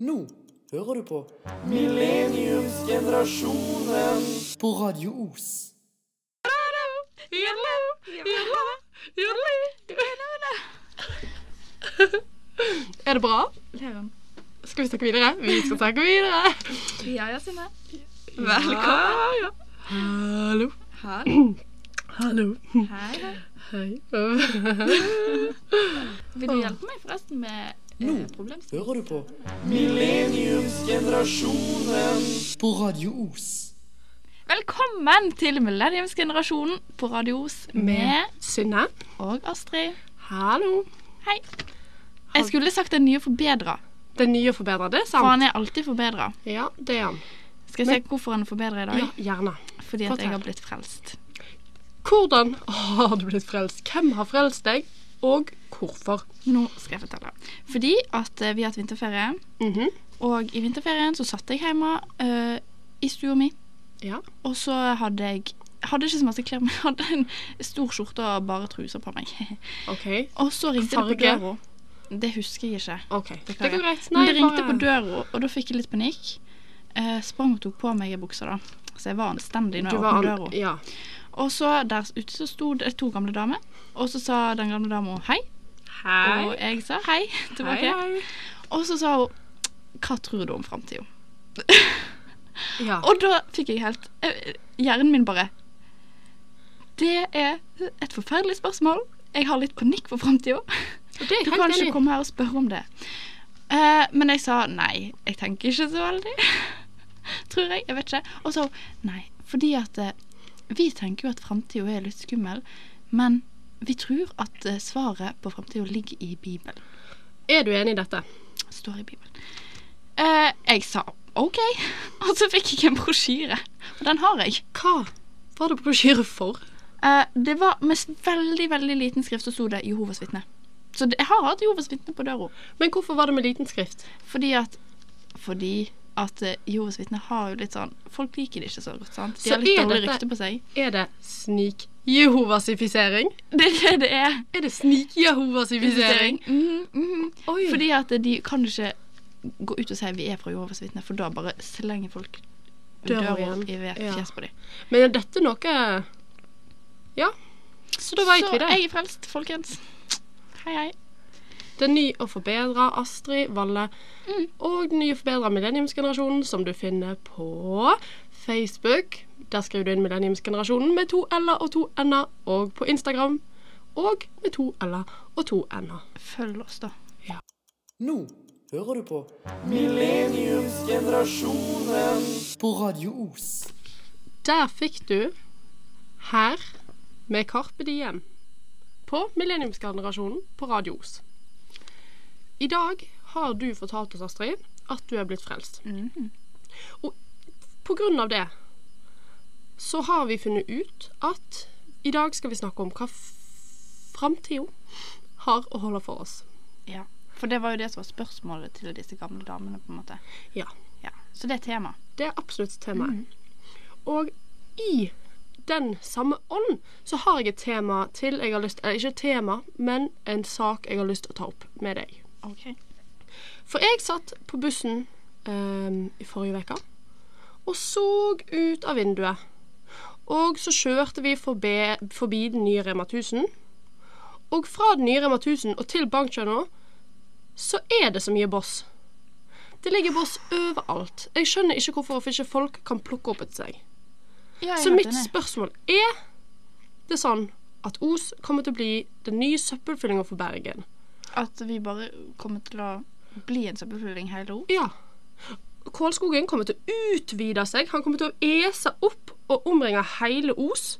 Nå hører du på Millenniumsgenerasjonen. på Radio Os. Er det bra? Skal vi snakke videre? Vi skal snakke videre. Ja, ja, Synne. Velkommen. Ja. Hallo. Hallo. Hallo. Hei. Hei. Vil du hjelpe meg forresten med Nå hører du på Millenniumsgenerasjonen. på Radio Os. Velkommen til Millenniumsgenerasjonen på Radio Os med Synne. og Astrid. Hallo. Hei. Jeg skulle sagt den nye forbedra, er nye forbedra, det er sant. for han er alltid forbedra. Ja, det er han. Skal jeg se hvorfor han er forbedra i dag? Ja, gjerne. Fordi at fortell. jeg har blitt frelst. Hvordan har du blitt frelst? Hvem har frelst deg, og hvorfor? Nå skal jeg fortelle. Fordi at eh, vi har hatt vinterferie, Mhm. og i vinterferien så satt jeg hjemme uh, i stua mi, Ja. og så hadde jeg hadde ikke så masse klær, men jeg hadde en stor skjorte og bare truser på meg. Okay. Og så ringte det på døra. Det husker jeg ikke. Okay. Det det går greit. Men det ringte bare- på døra, og da fikk jeg litt panikk. Uh, sprang og tok på meg i buksa, da. Så jeg var anstendig når jeg åpnet døra. Ja. Og så der ute så sto det to gamle damer, og så sa den gamle dama hei. Hei. Og jeg sa hei tilbake. Hei, hei. Og så sa hun hva tror du om framtida? Ja. Og da fikk jeg helt eh, Hjernen min bare Det er et forferdelig spørsmål. Jeg har litt panikk for framtida. Du kan ikke komme her og spørre om det. Uh, men jeg sa nei, jeg tenker ikke så veldig. Tror jeg. Jeg vet ikke. Og så nei, fordi at eh, vi tenker jo at framtida er litt skummel, men vi tror at eh, svaret på framtida ligger i Bibelen. Er du enig i dette? Står i Bibelen. Eh, jeg sa OK, og så fikk jeg en brosjyre. Og den har jeg. Hva var det brosjyre for? Eh, det var med veldig, veldig liten skrift så sto det Jehovas vitne. Så jeg har hatt Jehovas vitne på døra. Men hvorfor var det med liten skrift? Fordi at Fordi at eh, Jehovas vitner har jo litt sånn Folk liker det ikke så godt, sant? De Så har litt dårlig dette- rykte på seg. Er det snik-jehovasifisering? Det er det det er. Er det snik-jehovasifisering? Mm, mhm. Fordi at de kan ikke gå ut og si vi er fra Jehovas vitner, for da bare slenger folk Døra i ved- Ja. fjes på dem. Men er dette noe Ja. Så da veit Så vi det. jeg er frelst, folkens. Hei, hei. Den nye og forbedra Astrid Valle Mm. og den nye og forbedra Millenniumsgenerasjonen, som du finner på Facebook. Der skriver du inn Millenniumsgenerasjonen med to l-er og to n-er, og på Instagram og med to l-er og to n-er. Følg oss, da. Nå hører du på Millenniumsgenerasjonen. på Radio Os. Der fikk du her med Karpe Diem på Millenniumsgenerasjonen på Radio Os. I dag har du fortalt oss, Astrid, at du er blitt frelst. Mm. Og på grunn av det så har vi funnet ut at i dag skal vi snakke om hva framtida har å holde for oss. Ja. For det var jo det som var spørsmålet til disse gamle damene, på en måte. Ja. Ja. Så det er tema. Det er absolutt temaet. Og i den samme ånd så har jeg et tema til jeg har lyst Eller ikke et tema, men en sak jeg har lyst til å ta opp med deg. OK. For jeg satt på bussen um, i forrige uke og så ut av vinduet. Og så kjørte vi forbi, forbi den nye Rema 1000. Og fra den nye Rema 1000 og til Bankjønna så er det så mye boss. Det ligger boss overalt. Jeg skjønner ikke hvorfor ikke folk kan plukke opp etter seg. Ja, Så mitt spørsmål er det sånn at Os kommer til å bli den nye søppelfyllinga for Bergen. At vi bare kommer til å bli en søppelfylling hele år? Ja. Kålskogen kommer til å utvide seg. Han kommer til å ese opp og omringe hele Os.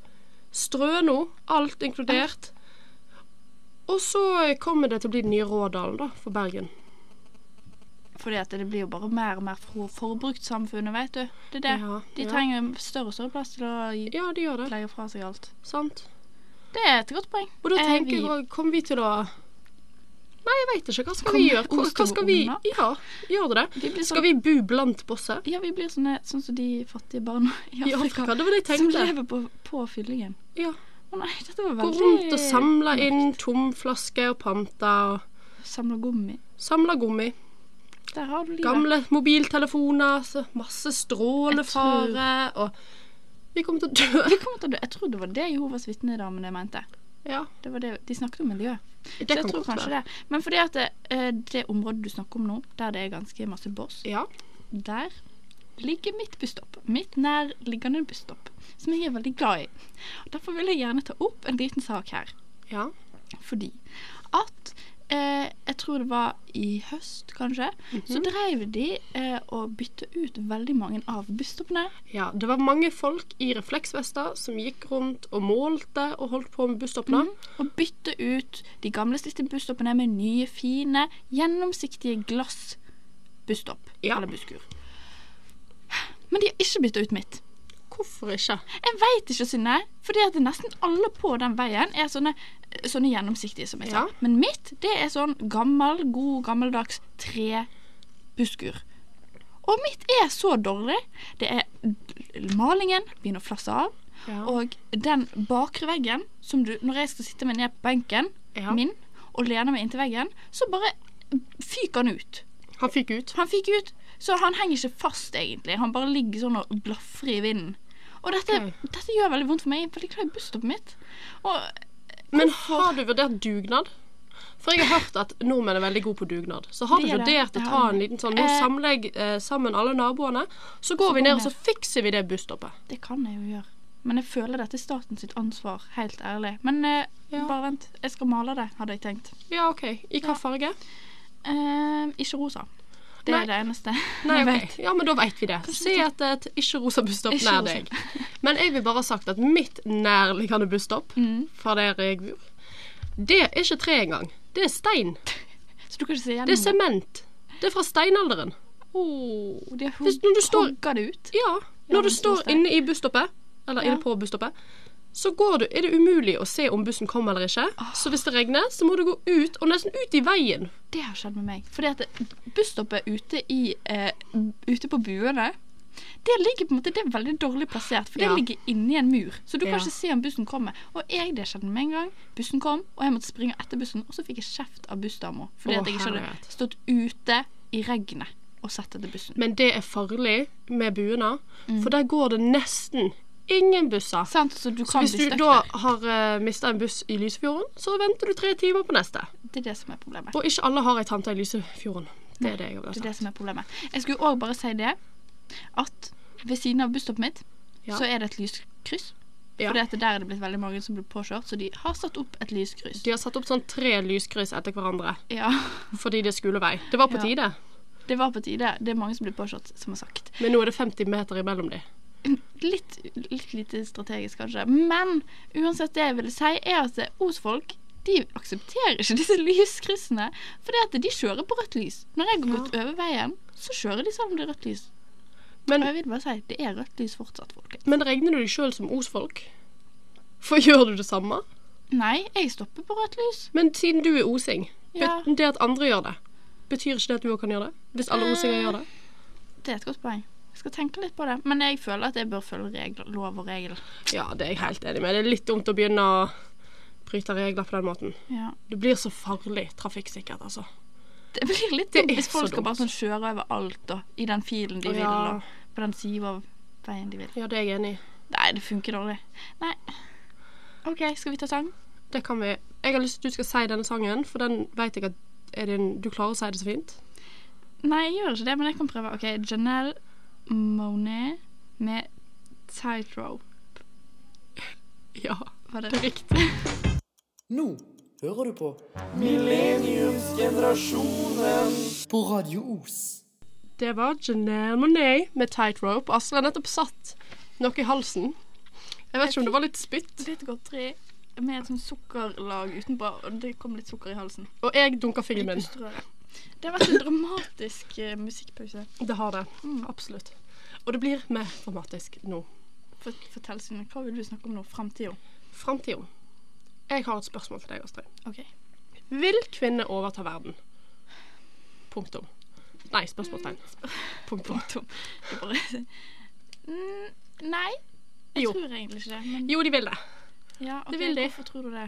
Strøno, alt inkludert. Og så kommer det til å bli den nye Rådalen da, for Bergen. Fordi at det blir jo bare mer og mer for forbrukssamfunnet, vet du. Det er det. Ja, De ja. trenger større og større plass til å Ja, de gjør det. legge fra seg alt. Sant. Det er et godt poeng. Og da tenker jeg Kommer vi til å Nei, jeg veit ikke. Hva skal Kom, vi gjøre? Hva, hva skal vi? Ja, gjør det det? Vi Skal sånn, vi bo blant bosser? ja, vi blir sånne, sånn som de fattige barna i I Afrika. Afrika? Det var det jeg Som lever på, på fyllingen. Ja. Å nei, dette var veldig Gå rundt og samle inn tomflasker og panter og Samle gummi. samle gummi. Der har du livet. Gamle mobiltelefoner, masse strålefare, og vi kommer til å dø. Vi kommer til å dø. Jeg tror det var det Jehovas vitnedamene mente. Ja, Det var det, de snakket om miljø. Det Så jeg tror kanskje være. det. Men fordi at det, eh, det området du snakker om nå, der det er ganske masse bås, Ja, der ligger mitt busstopp. Mitt nærliggende busstopp. Som jeg er veldig glad i. Derfor vil jeg gjerne ta opp en liten sak her. ja. Fordi at eh, Jeg tror det var i høst, kanskje. Så drev de eh, og bytte ut veldig mange av busstoppene. Ja, det var mange folk i refleksvester som gikk rundt og målte og holdt på med busstoppene. Og bytte ut de gamle siste busstoppene med nye, fine, gjennomsiktige glassbusstopp. Ja. Eller busskur. Men de har ikke bytta ut mitt. Hvorfor ikke? Jeg veit ikke, Synne. Fordi at nesten alle på den veien er sånne, sånne gjennomsiktige, som jeg sa. Ja. Men mitt, det er sånn gammel, god, gammeldags trebuskur. Og mitt er så dårlig. Det er Malingen begynner å flasse av. Ja. Og den bakre veggen, som du Når jeg skal sitte meg ned på benken Ja. min og lene meg inntil veggen, så bare fyker han ut. Han fikk ut. Han fyker ut, så han henger ikke fast, egentlig. Han bare ligger sånn og blafrer i vinden. Og dette, Ok. dette gjør veldig vondt for meg. Jeg er veldig glad i busstoppet mitt. Og Men har du vurdert dugnad? For jeg har hørt at nordmenn er veldig gode på dugnad. Så har du er det. vurdert å ta en liten sånn Nå Eh. samler jeg eh, sammen alle naboene, så går Så vi ned og så fikser vi det busstoppet. det kan jeg jo gjøre. Men jeg føler dette er staten sitt ansvar, helt ærlig. Men eh, Ja. bare vent. Jeg skal male det, hadde jeg tenkt. Ja, OK. I hva farge? Eh, ikke rosa. Det Nei. er det eneste Nei, jeg vet. Ja, men da vet vi det. Si at et ikke-rosa busstopp Ikke nær deg. Men jeg vil bare ha sagt at mitt nærliggende busstopp Mm. fra der jeg bor, det er ikke tre engang. Det er stein. Så du kan ikke se gjennom Det er sement. Det er fra steinalderen. Oh, de har hogga det ut. Ja, når du står inne i busstoppet, eller inne på busstoppet, så går du, er det umulig å se om bussen kommer eller ikke. Så hvis det regner, så må du gå ut, og nesten ut i veien. Det har skjedd med meg. Fordi at busstoppet ute i uh, Ute på buene det ligger på en måte, det er veldig dårlig plassert, for det Ja. ligger inni en mur. Så du kan Ja. ikke se om bussen kommer. Og jeg, det skjedde med en gang. Bussen kom, og jeg måtte springe etter bussen, og så fikk jeg kjeft av bussdama fordi oh, at jeg ikke hadde stått ute i regnet og sett etter bussen. Men det er farlig med buene, Mm. for der går det nesten ingen busser. Sant? Så du Så hvis du da har uh, mista en buss i Lysefjorden, så venter du tre timer på neste. Det er det som er problemet. Og ikke alle har ei tante i Lysefjorden. Det er det jeg vil ha Det er det som er problemet. Jeg skulle òg bare si det at ved siden av busstoppet mitt Ja. så er det et lyskryss. Ja. At der er det blitt veldig mange som blir påkjørt, så de har satt opp et lyskryss. De har satt opp sånn tre lyskryss etter hverandre Ja, fordi det er vei. Det var på Ja. tide, det var på tide. Det er mange som blir påkjørt, som har sagt. men nå er det 50 meter imellom de. Litt, litt lite strategisk, kanskje. Men uansett det jeg ville si, er at Osfolk de aksepterer ikke disse lyskryssene. Fordi at de kjører på rødt lys. Når jeg har gått over veien, så kjører de selv om det er rødt lys. Men Og jeg vil bare si, det er rødt lys fortsatt, folkens. Men regner du deg sjøl som osfolk? For gjør du det samme? Nei, jeg stopper på rødt lys. Men siden du er osing, Ja. det at andre gjør det, betyr ikke det at du òg kan gjøre det? Hvis alle osinger gjør det? Det er et godt poeng. Jeg skal tenke litt på det. Men jeg føler at jeg bør følge regler, lov og regel. Ja, det er jeg helt enig med. Det er litt dumt å begynne å bryte regler på den måten. Ja. Det blir så farlig trafikksikkert, altså. Det blir litt dumt hvis folk skal bare sånn kjøre over alt og i den filen de vil, og på den sida av veien de vil. Ja, det er jeg enig i. Nei, det funker dårlig. Nei. OK, skal vi ta sang? Det kan vi. Jeg har lyst til at du skal si denne sangen, for den vet jeg at din, du klarer å si det så fint. Nei, jeg gjør ikke det, men jeg kan prøve. OK, Janelle Monet med Tightrope. Ja, Var det det riktig. Nå hører du på Millenniumsgenerasjonen. på Radio Os. Det var Janelle Monet med tightrope. Astrid har nettopp satt noe i halsen. Jeg vet ikke om det var litt spytt. litt godteri med et sånn sukkerlag utenpå, og det kom litt sukker i halsen. Og jeg dunka fingeren min. Det har vært en dramatisk eh, musikkpause. Det har det. Absolutt. Og det blir mer dramatisk nå. For, fortell, Synne, hva vil du snakke om nå? Framtida? Framtida. Jeg har et spørsmål til deg, Astrid. OK. Vil kvinner overta verden? Punktum. Nei, spørsmålstegn. Punktum. Punktum. Det er bare mm, Nei, jeg Jo. tror egentlig ikke det. Men Jo, de vil det. ja, ok, det vil de. Hvorfor tror du det?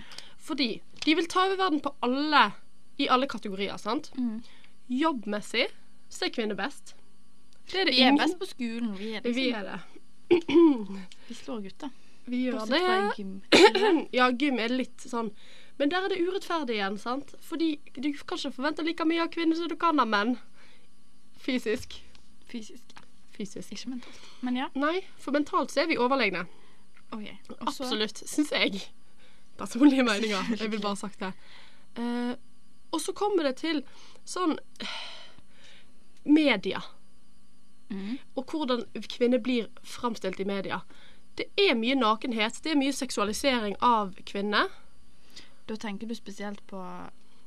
Fordi de vil ta over verden på alle i alle kategorier, sant? Mm. Jobbmessig så er kvinner best. Det er det Vi er ingen best på skolen. Vi er, Vi liksom, er det. vi slår gutta. Vi gjør Bortsett det. gym. Ja, gym er litt sånn Men der er det urettferdig igjen, sant? Fordi du kan ikke forvente like mye av kvinner som du kan av menn. Fysisk. Fysisk. Fysisk. Ikke mentalt. Men ja. Nei, for mentalt så er vi overlegne. OK. Og Absolutt, syns jeg. Personlige meninger. Jeg vil bare ha sagt det. Eh, og så kommer det til sånn Media. Mm. Og hvordan kvinner blir framstilt i media. Det er mye nakenhet. Det er mye seksualisering av kvinner. Da tenker du spesielt på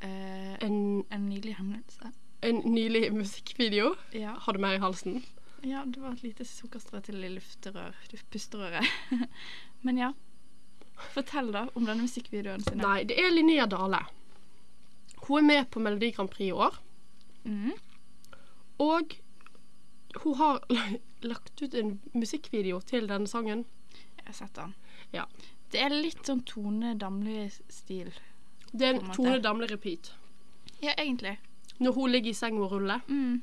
eh, En, en nylig hendelse. en nylig musikkvideo. Ja. Har du mer i halsen? ja, det var et lite sukkerstrø til i lufterør, pusterøret. Men ja. Fortell da om denne musikkvideoen sin. Nei, det er Linnea Dale. Hun er med på Melodi Grand Prix i år. Mm. Og hun har lagt ut en musikkvideo til denne sangen. Jeg har sett den. Ja. Det er litt sånn Tone Damli-stil. Det er en. Tone Damli repeat. Ja, egentlig. Når hun ligger i seng og ruller Mm.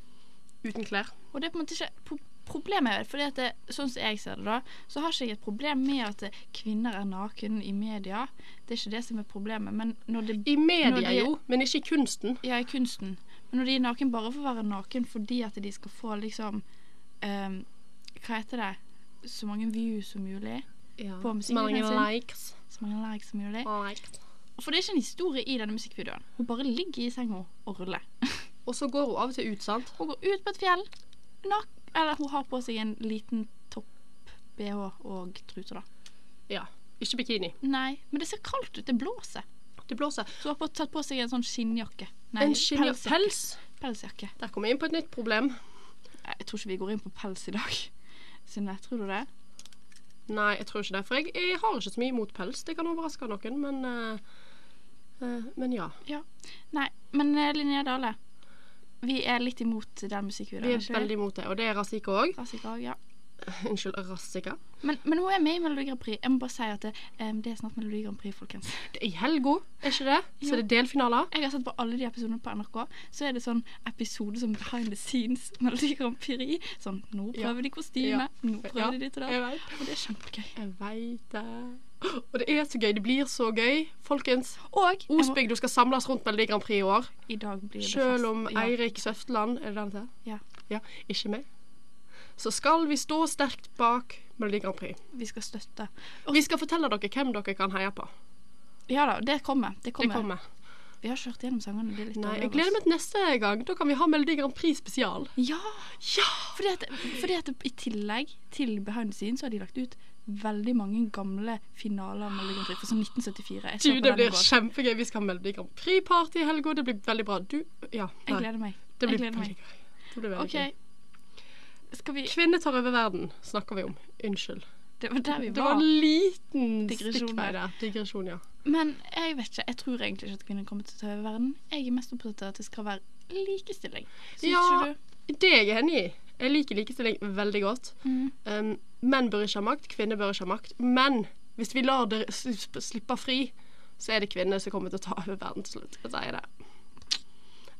uten klær. Og det er på en måte ikke Problemet er fordi at det, sånn som jeg ser det, da, så har ikke jeg et problem med at kvinner er naken i media. Det er ikke det som er problemet. Men når det I media, Når de- jo, men ikke i kunsten. Ja, i kunsten. Men når de er naken bare for å være naken fordi at de skal få liksom um, Hva heter det? Så mange views som mulig. På Så mange sin. likes. Så mange likes som mulig. likes. For det er ikke en historie i denne musikkvideoen. Hun bare ligger i senga og ruller. Og så går hun av og til ut, sant? Hun går ut på et fjell. Nak eller hun har på seg en liten topp-BH og truse, da. Ja. Ikke bikini. Nei, men det ser kaldt ut. Det blåser. Det blåser. Så hun har på, tatt på seg en sånn skinnjakke. Nei, En skinnjakke. Pels. Pelsjakke. Der kommer vi inn på et nytt problem. Jeg tror ikke vi går inn på pels i dag. Synne, tror du det? Nei, jeg tror ikke det. For jeg, jeg har ikke så mye imot pels. Det kan overraske noen, men uh, uh, Men ja. Nei, men eh, Linnea Dale Vi er litt imot den musikkvideoen. Vi er veldig imot det. Og det er Razika òg. Rassika, ja. Unnskyld, Razika. men, men hun er med i Melodi Grand Prix. Jeg må bare si at det, um, det er snart Melodi Grand Prix, folkens. Det er I helga, er ikke det? Så Jo. er delfinaler. Jeg har sett på alle de episodene på NRK. Så er det sånn episode som behind the scenes Melodi Grand Prix. Sånn nå Ja. prøver de kostyme, Ja. nå prøver Ja, de ditt og datt. Og det er kjempegøy. Jeg veit det. Og det er så gøy. Det blir så gøy. Folkens, Og Osbygd skal samles rundt Melodi Grand Prix i år. i dag blir det Selv om ja. Eirik Søfteland Er det den til? Ja. ja. Ikke med. Så skal vi stå sterkt bak Melodi Grand Prix. Vi skal støtte. Og Vi skal fortelle dere hvem dere kan heie på. Ja da, det kommer. Det Det kommer. kommer. Vi har kjørt gjennom sangene. Nei, dårlig jeg gleder meg til neste gang. Da kan vi ha Melodi Grand Prix spesial. Ja! Ja! Fordi at, fordi at i tillegg til Behind the Scenes så har de lagt ut veldig mange gamle finaler av Melodi Grand Prix for sånn 1974. Jeg Du, det blir kjempegøy. Vi skal ha Melodi Grand Prix-party i helga. Det blir veldig bra. Du Ja. Jeg gleder meg. Det blir jeg gleder meg. Det blir veldig okay. gøy. Kvinner tar over verden, snakker vi om. Unnskyld. Det var der vi Det var var. en liten stikkvei der. Digresjon, ja. Men jeg vet ikke. Jeg tror egentlig ikke at kvinner kommer til å ta over verden. Jeg er mest opptatt av at det skal være likestilling. Syns Ja. ikke du? Det er jeg enig i. Jeg liker likestilling veldig godt. Mm. Um, menn bør ikke ha makt, kvinner bør ikke ha makt. Men hvis vi lar det slippe fri, så er det kvinner som kommer til å ta over verden til slutt. Jeg sier det.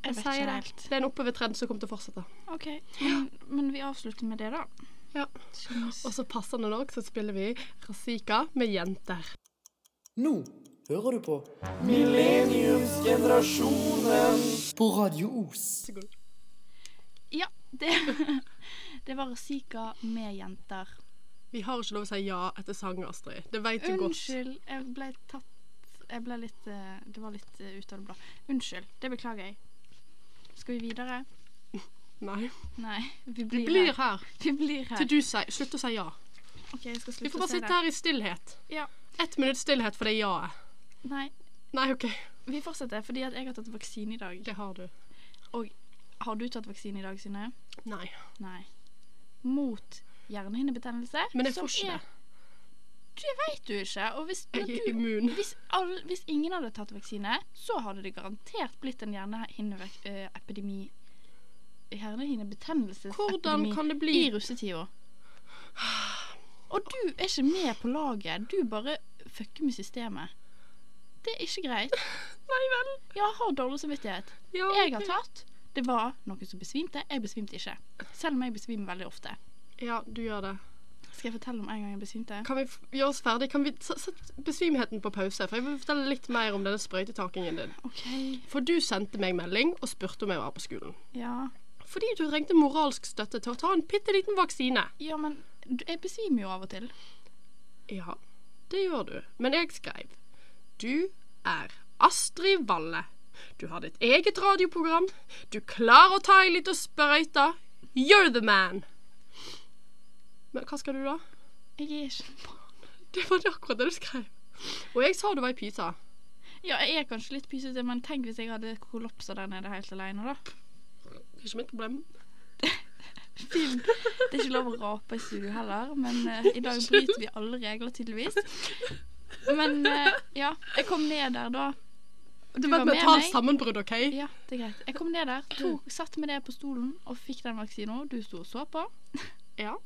Jeg vet sier ikke det. helt. Det er en oppovertrend som kommer til å fortsette. OK. Men, men vi avslutter med det, da. Ja. Og så passende nok så spiller vi Razika med jenter. Nå hører du på Millenniumsgenerasjonen. på Radio Os. Ja, det, det var Razika med jenter. Vi har ikke lov å si ja etter sang, Astrid. Det vet du godt. Unnskyld, jeg ble tatt Jeg ble litt eh, Det var litt ut av det blå. Unnskyld. Det beklager jeg. Skal vi videre? Nei. Nei, vi Vi blir, blir her. her Vi blir her. til du sier Slutt å si ja. OK, jeg skal slutte Vi slutte får å bare si sitte det. her i stillhet. Ja. Ett minutt stillhet for det ja-et. Nei, Nei, OK. vi fortsetter fordi jeg har tatt vaksine i dag. Det har du. Og Har du tatt vaksine i dag, Synne? Nei. Nei. Mot hjernehinnebetennelse. Men jeg ikke er- det. Det vet du ikke. Og hvis, Jeg du, hvis, all, hvis ingen hadde tatt vaksine, så hadde det garantert blitt en hjernehinneepidemi Hvordan kan det bli i russetida. Og du er ikke med på laget. Du bare fucker med systemet. Det er ikke greit. Nei vel. Ja, har dårlig samvittighet. Ja, Jeg har tatt. Det var noen som besvimte. Jeg besvimte ikke. Selv om jeg besvimer veldig ofte. Ja, du gjør det. Skal jeg fortelle om en gang jeg besvimte? Kan vi gjøre oss ferdig? Kan vi sette besvimheten på pause? For jeg vil fortelle litt mer om denne sprøytetakingen din. OK. For du sendte meg melding og spurte om jeg var på skolen. Ja. Fordi du trengte moralsk støtte til å ta en bitte liten vaksine. ja, men jeg besvimer jo av og til. Ja, det gjør du. Men jeg skrev Du er Astrid Valle. Du har ditt eget radioprogram. Du klarer å ta ei lita sprøyte. You're the man. Men hva skal du da? Jeg er ikke Det var det akkurat det du skrev. Og jeg sa du var i pysa. Ja, jeg er kanskje litt pysete, men tenk hvis jeg hadde kollapsa der nede helt alene, da. Det er ikke mitt problem. Finn. Det er ikke lov å rape i studio heller, men uh, i dag bryter vi alle regler, tydeligvis. Men uh, ja, jeg kom ned der da. Du Det var et mentalt sammenbrudd, OK? Ja, det er greit. Jeg kom ned der, tok, satt med det på stolen og fikk den vaksina. Du sto og så på. Ja.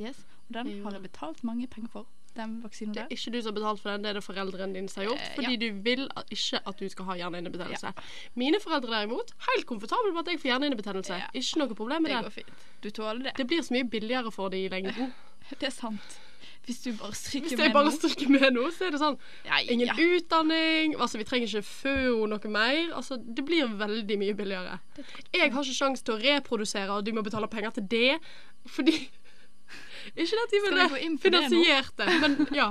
Yes, Og den har jeg betalt mange penger for. Den vaksinen Det er ikke du som har betalt for den, det er det foreldrene dine som har gjort. Eh, Fordi ja. du vil ikke at du skal ha hjernehinnebetennelse. Mine foreldre derimot, helt komfortable med at jeg får hjernehinnebetennelse. Ja. Ikke noe problem med Det det. går fint. Du tåler det. Det blir så mye billigere for de i lengden. Det er sant. Hvis du bare stryker Hvis med jeg bare stryker med nå, så er det sånn Ja, Ingen ja. utdanning, altså vi trenger ikke FØO noe mer. Altså, det blir veldig mye billigere. Jeg har ikke sjanse til å reprodusere, og du må betale penger til det. Fordi Ikke at de ville finansiert det, men ja.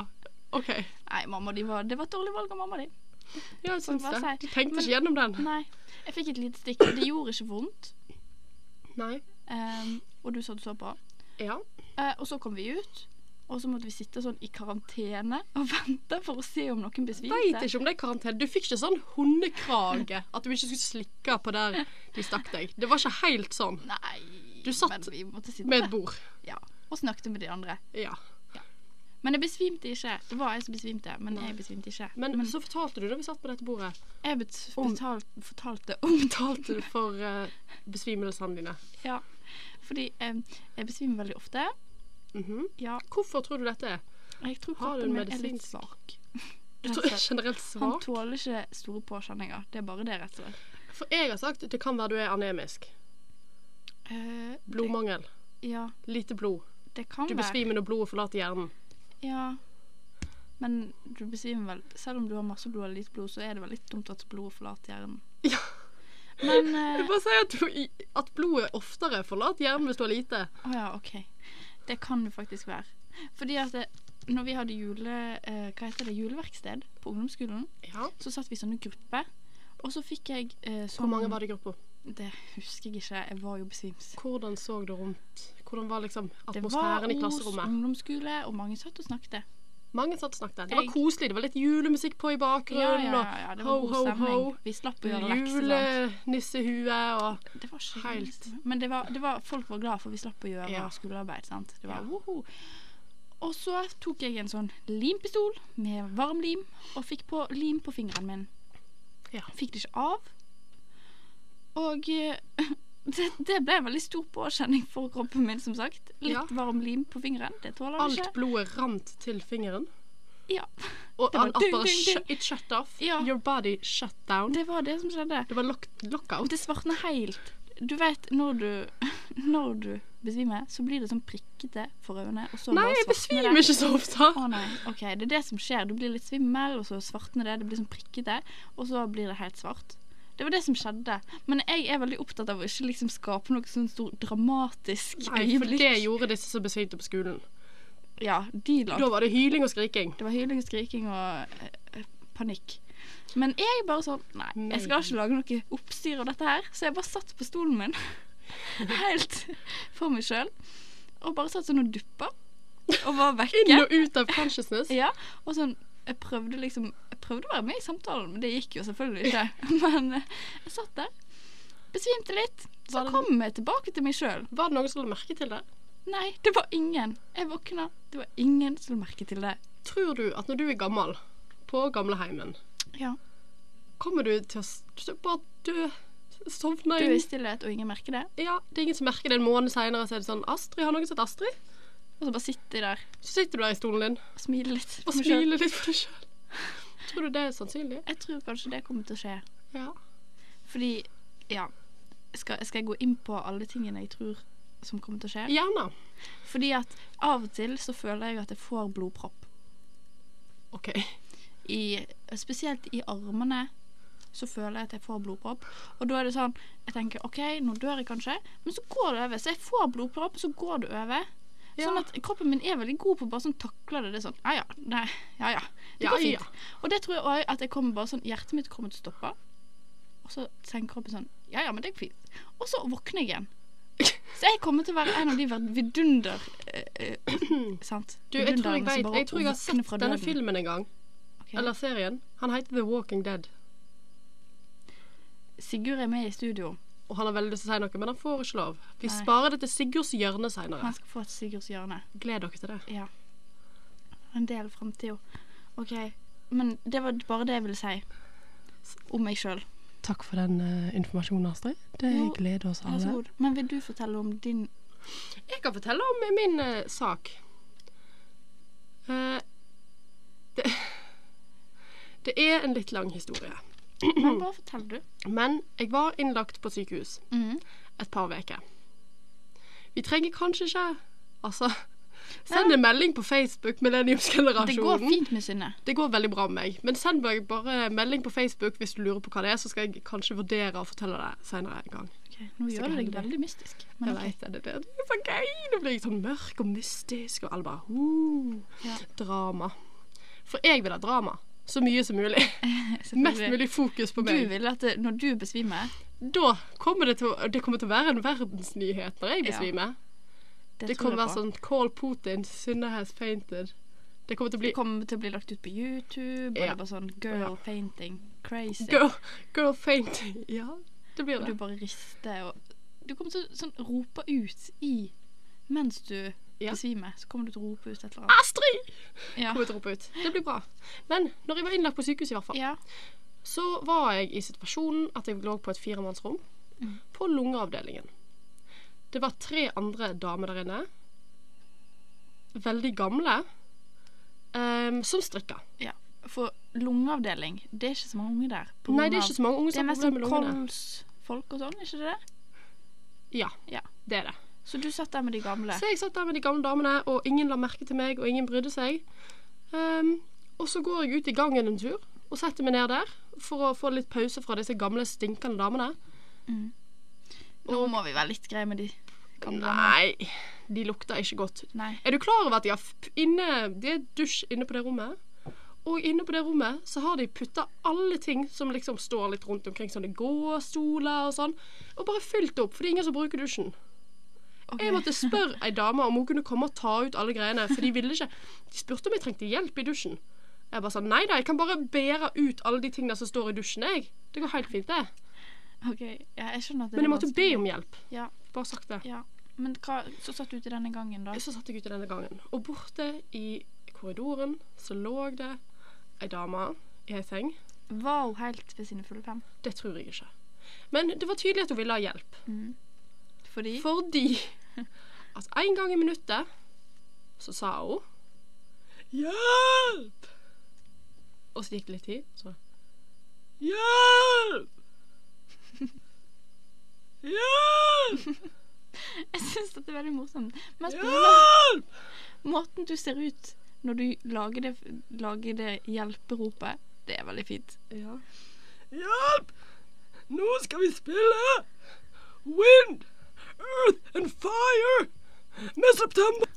OK. Nei, mamma, de var, det var et dårlig valg av mamma di. Ja, jeg syns det. De tenkte Men- ikke gjennom den. Nei. Jeg fikk et lite stikk. Det gjorde ikke vondt. Nei. Um, og du sa du så på. Ja. Uh, og så kom vi ut. Og så måtte vi sitte sånn i karantene og vente for å se om noen besvimte. Veit ikke om det er karantene. Du fikk ikke sånn hundekrage at du ikke skulle slikke på der de stakk deg. Det var ikke helt sånn Nei, Du satt men vi måtte sitte med et bord. Ja, og snakket med de andre. Ja. Men jeg besvimte ikke. Det var jeg som besvimte, men jeg besvimte ikke. Men, så fortalte du da vi satt på dette bordet. jeg betalt, om- fortalte om Betalte du for uh, besvimelsene dine? Ja, fordi eh, jeg besvimer veldig ofte. Mhm. Ja, Hvorfor tror du dette er? jeg tror kroppen en min er litt svak. Du tror jeg er svak? generelt Han tåler ikke store påkjenninger. Det er bare det, rett og slett. For jeg har sagt at det kan være du er anemisk. Eh, Blodmangel. ja, Lite blod. Det kan Du besvimer når blodet forlater hjernen. Ja. Men du besvimer vel Selv om du har masse blod eller lite blod, så er det vel litt dumt at blodet forlater hjernen. Ja. Men uh, bare sier at, du, at blodet oftere forlater hjernen hvis du har lite. Å ja, OK. Det kan det faktisk være. Fordi at det, når vi hadde jule, uh, hva heter det, juleverksted på ungdomsskolen, Ja. så satt vi i sånne grupper. Og så fikk jeg uh, sånn Hvor mange var det i gruppa? Det husker jeg ikke. Jeg var jo besvims. Hvordan så du rundt? Hvordan var liksom atmosfæren var atmosfæren i var klasserommet? ungdomsskole, og mange satt og snakket. Mange satt og snakket. Det var Jeg- koselig. Det var litt julemusikk på i bakgrunnen. ja, ja, ja, det var ho, god ho, stemning. ho. Vi slapp å gjøre lekser. Julenissehue og Det var ikke Helt. Men det var, det var, folk var glad for vi slapp å gjøre Ja. skolearbeid. sant? Det var Ja. woho. Og så tok jeg en sånn limpistol med varm lim og fikk på lim på fingeren min. Ja. Fikk det ikke av. Og eh, det, det ble en veldig stor påkjenning for kroppen min, som sagt. Litt Ja. varm lim på fingeren. Det tåler ikke alt blodet rant til fingeren. Ja, Og Det var ding, ding, ding. it shut off. Ja. Your body shut down. det var det som skjedde. Det var lock, lockout. det svartna helt. Du vet, når du, når du besvimer, så blir det sånn prikkete for øynene. Nei, jeg besvimer det. ikke så ofte. Å nei, ok, det er det som skjer. Du blir litt svimmel, og så svartner det. Det blir sånn prikkete, og så blir det helt svart. Det var det som skjedde. Men jeg er veldig opptatt av å ikke liksom skape noe sånn stor dramatisk Nei, for det gjorde disse som besvimte på skolen. Ja, de lagde Da var det hyling og skriking. Det var hyling og skriking og eh, panikk. Men jeg bare sånn Nei, jeg skal ikke lage noe oppstyr av dette her. Så jeg bare satt på stolen min helt for meg sjøl og bare satt sånn og duppa. Og var Inn vekke. og ut av consciousness. Ja, og sånn Jeg prøvde liksom Jeg prøvde å være med i samtalen, men det gikk jo selvfølgelig ikke. Men eh, jeg satt der, besvimte litt, så det- kom jeg tilbake til meg sjøl. Var det noen som la merke til det? Nei, det var ingen. Jeg våkna, det var ingen som la merke til det. Tror du at når du er gammel, på gamleheimen, Ja. kommer du til å bare dø? Sovne Du er i stillhet, og ingen merker det. Ja, det er ingen som merker det. En måned seinere er det sånn Astrid, har noen sett Astrid? Og så bare sitter jeg der Så sitter du der i stolen din og smiler litt. og smiler litt for deg sjøl. Tror du det er sannsynlig? Jeg tror kanskje det kommer til å skje. Ja. Fordi, ja skal, skal jeg gå inn på alle tingene jeg tror som kommer til å skje? Gjerne. Fordi at av og til så føler jeg at jeg får blodpropp. OK. I, spesielt i armene så føler jeg at jeg får blodpropp. Og da er det sånn Jeg tenker OK, nå dør jeg kanskje, men så går det over. Så jeg får blodpropp, så går det over. Sånn at kroppen min er veldig god på å bare sånn takle det. Det sånn Ja ja, nei, ja ja. Det Ja, går fint. ja. Og det tror jeg òg at jeg kommer bare sånn Hjertet mitt kommer til å stoppe. Og så tenker kroppen sånn Ja ja, men det går fint. Og så våkner jeg igjen. Så jeg kommer til å være en av de vidunder... eh, sant? Du, jeg tror jeg vet Jeg tror jeg har sett denne døden. filmen en gang. Okay. Eller serien. Han heter The Walking Dead. Sigurd er med i studio. Og han har veldig lyst til å si noe, men han får ikke lov. Vi Nei. sparer det til Sigurds hjørne seinere. Han skal få et Sigurds hjørne. Gled dere til det. Ja. En del av framtida. OK. Men det var bare det jeg ville si om meg sjøl. Takk for den uh, informasjonen, Astrid. Det Jo, gleder oss Vær så god. Men vil du fortelle om din Jeg kan fortelle om min uh, sak. Uh, det, det er en litt lang historie. Men bare fortell, du. Men jeg var innlagt på sykehus mm. et par uker. Vi trenger kanskje ikke Altså, send en melding på Facebook, Det går fint med Synne. Det går veldig bra med meg. Men send meg bare melding på Facebook hvis du lurer på hva det er, så skal jeg kanskje vurdere å fortelle det senere en gang. Okay, Nå Så gjør du deg veldig mystisk. Men Jeg okay. vet det, det, det er så gøy. Nå blir jeg sånn mørk og mystisk, og alle bare uh, Ja. Drama. For jeg vil ha drama. Så mye som mulig. Mest mulig fokus på meg. Du vil at det, når du besvimer Da kommer det til, å- det kommer til å være en verdensnyhet når jeg Ja, besvimer. Det, Det kommer til å være sånn Call Putin, Synne has fainted. Det kommer til å bli Det kommer til å bli lagt ut på YouTube, og det Ja. er bare sånn girl fainting. Crazy. girl, girl fainting. Ja, det blir Og du bare rister og Du kommer til å sånn rope ut i Mens du Ja. besvime, så kommer du til å rope ut et eller annet. Astrid! Ja. Kommer til å rope ut. Det blir bra. Men når jeg var innlagt på sykehus, i hvert fall, ja. så var jeg i situasjonen at jeg lå på et firemannsrom Mm. på lungeavdelingen. Det var tre andre damer der inne. Veldig gamle. um, som strikka. ja. For lungeavdeling, det er ikke så mange unge der. på Nei, det er ikke så mange unge er som har mest sånn problemer med lungene. kolsfolk og sånn, er ikke det det? Ja, Ja. det er det. Så du satt der med de gamle. Så jeg satt der med de gamle damene, og ingen la merke til meg, og ingen brydde seg. Um, og så går jeg ut i gangen en tur og setter meg ned der for å få litt pause fra disse gamle, stinkende damene. Nå må vi være litt greie med de gamle. Nei, de lukter ikke godt. Nei. Er du klar over at de har inne Det er dusj inne på det rommet. Og inne på det rommet så har de putta alle ting som liksom står litt rundt omkring, sånne gåstoler og sånn, og bare fylt opp, for det er ingen som bruker dusjen. Ok. Jeg måtte spørre ei dame om hun kunne komme og ta ut alle greiene, for de ville ikke De spurte om jeg trengte hjelp i dusjen. Jeg bare sa nei da, jeg kan bare bære ut alle de tingene som står i dusjen, jeg. Det går helt fint, det. Ok, ja, jeg skjønner at det Men jeg måtte be om hjelp. Ja, Bare sagt det. ja. Men hva, så satt du ute denne gangen, da? Så satt jeg ute denne gangen, og borte i korridoren så lå det ei dame i ei seng. Var hun helt ved sine fulle fem? Det tror jeg ikke. Men det var tydelig at hun ville ha hjelp. Fordi Fordi at en gang i minuttet så sa hun Hjelp! Og så gikk det litt tid, så Hjelp! Hjelp! Jeg syns det er veldig morsomt. Men Hjelp! måten du ser ut når du lager det, lager det hjelperopet, det er veldig fint. Ja. Hjelp! Nå skal vi spille Wind, Earth and Fire med September.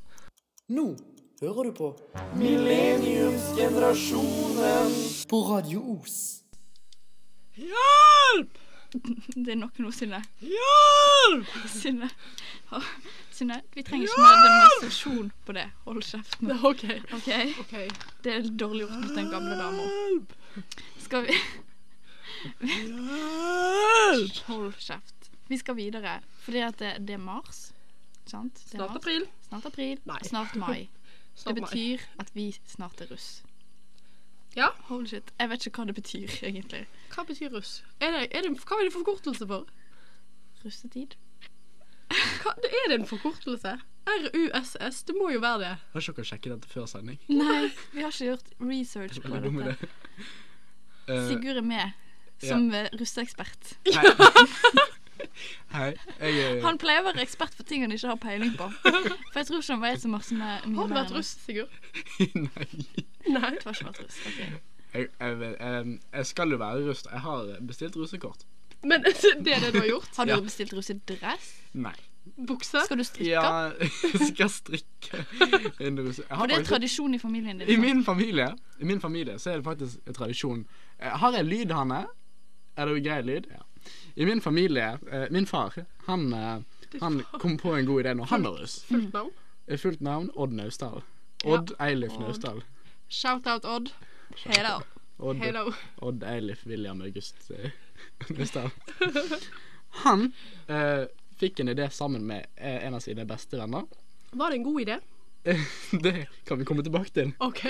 Nå hører du på Millenniumsgenerasjonen. på Radio Os. Hjelp! Det er nok nå, Synne. Hjelp! Synne. Synne, vi trenger ikke mer demonstrasjon på det. Hold kjeften. OK. Okay. ok. Det er dårlig gjort mot den gamle dama. Hjelp! Skal vi Hjelp! Hold kjeft. Vi skal videre, fordi at det, det er mars. Sant? Det er Snart mars. april. Snart april. Nei. Snart mai. Snart Det mai. betyr at vi snart er russ. Ja. Holy shit. Jeg vet ikke hva det betyr, egentlig. Hva betyr russ? Er det, er det, hva er det forkortelse for? Russetid? Hva, det er det en forkortelse? RUSS, det må jo være det. Har ikke dere sjekket dette før sending? Nei, vi har ikke gjort research på dum idé. dette. Det. Sigurd er med som ja. russeekspert. Hei, jeg er Han pleier å være ekspert for ting han ikke har peiling på. For jeg tror ikke han vet så masse med mye Har du vært russ, Sigurd? Nei. Nei. Du har ikke vært russ. Okay. Jeg, jeg, jeg skal jo være russ. Jeg har bestilt russekort. Men det er det du har gjort? Har du Ja. bestilt russedress? Nei. Bukse? Skal du strikke? Ja, skal strikke en russe... Jeg har For det er tradisjon i familien din. I min familie I min familie så er det faktisk en tradisjon. Eh, Har jeg lyd, Hanne? Er det grei lyd? Ja. I min familie uh, Min far, han, uh, han kom på en god idé når han var russ. Fullt navn? Eh, Fullt navn Odd Naustdal. Ja. Odd Eilif Odd. Naustdal. Shout-out Odd. Da. Odd, Hello. Odd Eilif William August Naustdal. Han fikk en idé sammen med en av sine beste venner. Var det en god idé? Det kan vi komme tilbake til. OK.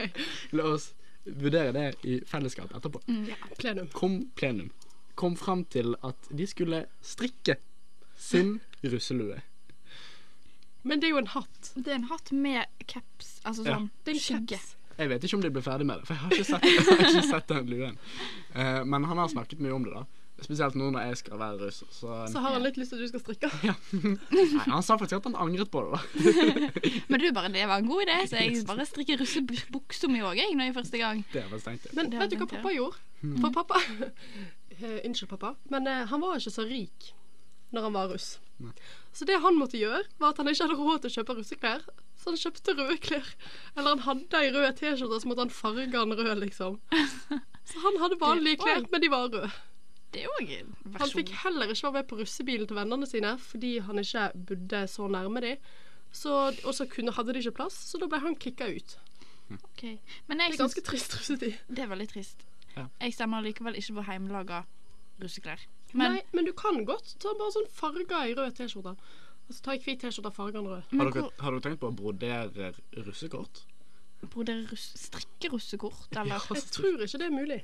La oss vurdere det i fellesskap etterpå. Ja, plenum. kom plenum kom fram til at de skulle strikke sin russelue. Men det er jo en hatt. Det er en hatt med caps, altså Ja. sånn Det er en skygge. Jeg vet ikke om de ble ferdig med det, for jeg har ikke sett, har ikke sett den luen. Uh, men han har snakket mye om det, da. Spesielt nå når jeg skal være russ. Så, Så har han litt lyst til at du skal strikke. ja. Nei, han sa faktisk at han angret på det, da. Men du bare, det var en god idé, så jeg bare strikker russebuksa mi òg, jeg, når jeg første gang. Det var stengt. Men Det vet du hva pappa gjorde? For pappa eh, Unnskyld, pappa, men eh, han var ikke så rik når han var russ. Nei. Så det han måtte gjøre, var at han ikke hadde råd til å kjøpe russeklær. Så han kjøpte røde klær. Eller han hadde ei rød T-skjorte, så måtte han farge den rød, liksom. Så han hadde vanlige klær, men de var røde. Det er en Han fikk heller ikke være med på russebilen til vennene sine fordi han ikke bodde så nærme dem. Og så hadde de ikke plass, så da ble han kicka ut. Okay. Men Det er ganske trist russetid. det er veldig trist. Ja. Jeg stemmer likevel ikke på hjemmelaga russeklær. Men, Nei, men du kan godt ta bare sånn farger i rød T-skjorte. Altså ta ei hvit T-skjorte og farge den rød. Har dere, hvor har dere tenkt på å brodere russekort? brodere russ, strikke russekort, eller? Jeg tror ikke det er mulig.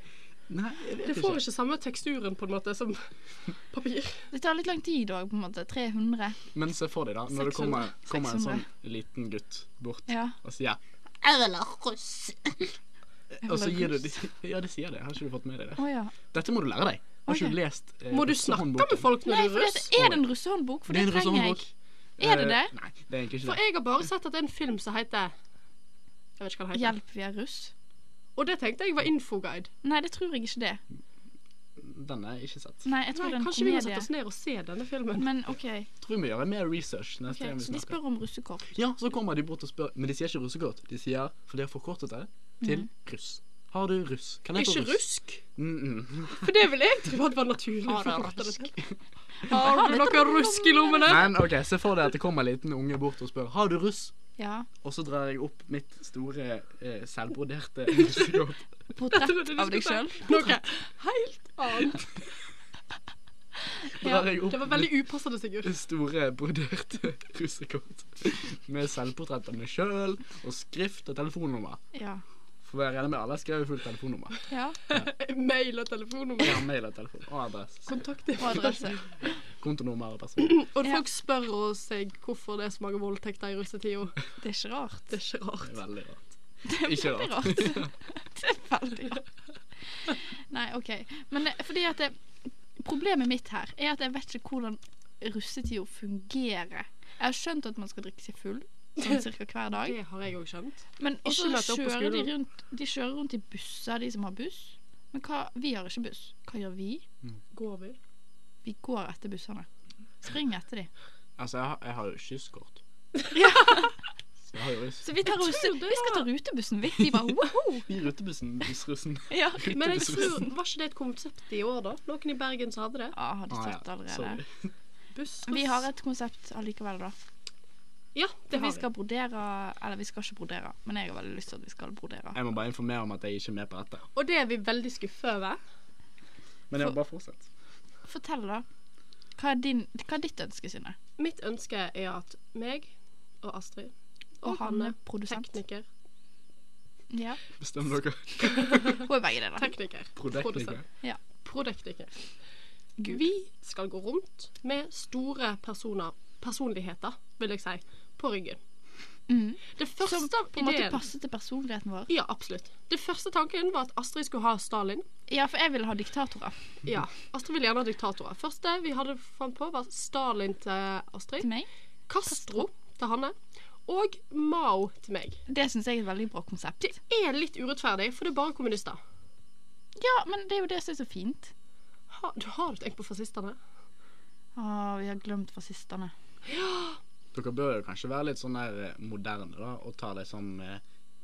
Nei, Det får ikke samme teksturen på en måte som papir. Det tar litt lang tid òg, på en måte. 300. Men se for deg, da, når det kommer, kommer en sånn liten gutt bort Ja. og sier 'Jeg vil ha russ. Og så gir du de, Ja, de sier det. Har ikke du fått med deg det? Oh, ja. Dette må du lære deg. Har ikke Ok. du lest eh, Må du snakke med folk når Nei, du er det russ? er det en russehåndbok? For Det det, er en trenger jeg. Er det Eh, det? Nei, det er egentlig ikke For det. jeg har bare sett at det er en film som heter Jeg vet ikke hva den heter. Hjelp, vi er russ. Og det tenkte jeg var infoguide. Nei, det tror jeg ikke det. Den har jeg ikke sett. Nei, jeg tror Nei, det er kanskje vi må sette oss ned og se denne filmen. Men OK. Tror vi må gjøre mer research neste okay, gang vi Så de spør om russekort. Ja, så kommer de bort og spør Men de sier ikke russekort. De sier, for de har forkortet det, til Mhm. russ. Har du russ? Kan jeg få Ikke rusk. Mm -mm. For det vil jeg tro at var naturlig. Har du rusk? Har du noe rusk i lommene? Men OK, se for deg at det kommer en liten unge bort og spør Har du russ. Ja. Og så drar jeg opp mitt store eh, selvbroderte. Portrett av deg sjøl. Noe helt annet. Ja, Det var veldig upassende, Sigurd. store broderte russekort med selvportrett av meg sjøl og skrift og telefonnummer. Ja. For jeg regner med alle skrev fullt telefonnummer. ja. Mail og telefonnummer. Ja, mail og telefon og adresse. Kontakt Og adresse. Kontonummer og person. Og Ja. folk spør seg hvorfor det er så mange voldtekter i russetida. Det er ikke rart. Det er ikke rart. Det er veldig rart. Det er Ikke veldig rart. rart. Det er veldig rart. Nei, OK. Men det, fordi at det, problemet mitt her er at jeg vet ikke hvordan russetida fungerer. Jeg har skjønt at man skal drikke seg full sånn cirka hver dag. Det har jeg òg skjønt. Men også kjører de rundt De kjører rundt i busser, de som har buss. Men hva, vi har ikke buss. Hva gjør vi? Går vi? Vi går etter bussene. Spring etter de. Altså, jeg har, jeg har jo kysskort. Ja. Så. Så vi, tar Jeg russe, det vi skal ta rutebussen, vi. Vi bare woho! I rutebussen, bussrussen. Ja. Men jeg tror, var ikke det et konsept i år, da? Noen i Bergen som hadde det? Ah, hadde Ah, ja. allerede. Sorry. Buss. Vi har et konsept allikevel, da. Ja, det har vi vi. skal brodere Eller vi skal ikke brodere, men jeg har veldig lyst til at vi skal brodere. Jeg må bare informere om at jeg ikke er med på dette. Og det er vi veldig skuffa over. Men jeg For- må bare fortsette. Fortell, da. Hva er, din, hva er ditt ønske, Synne? Mitt ønske er at meg og Astrid og, Og Hanne, produsent. tekniker Ja. Bestem dere. Hun er begge deler. Tekniker. Prodekniker. Ja. Prodektiker. Vi skal gå rundt med store personer, personligheter, vil jeg si, på ryggen. Mm. Det første Som på en måte passet passer til personligheten vår. Ja, absolutt. Det første tanken var at Astrid skulle ha Stalin. Ja, for jeg ville ha diktatorer Ja. Astrid ville gjerne ha diktatorer. Første vi hadde fant på, var Stalin til Astrid. til meg. Castro til Hanne. Og Mao til meg. Det syns jeg er et veldig bra konsept. Det er litt urettferdig, for det er bare kommunister. Ja, men det er jo det som er så fint. Ha, du har du tenkt på fascistene? Å, vi har glemt fascistene. Dere bør jo kanskje være litt sånn der eh, moderne da og ta det som eh,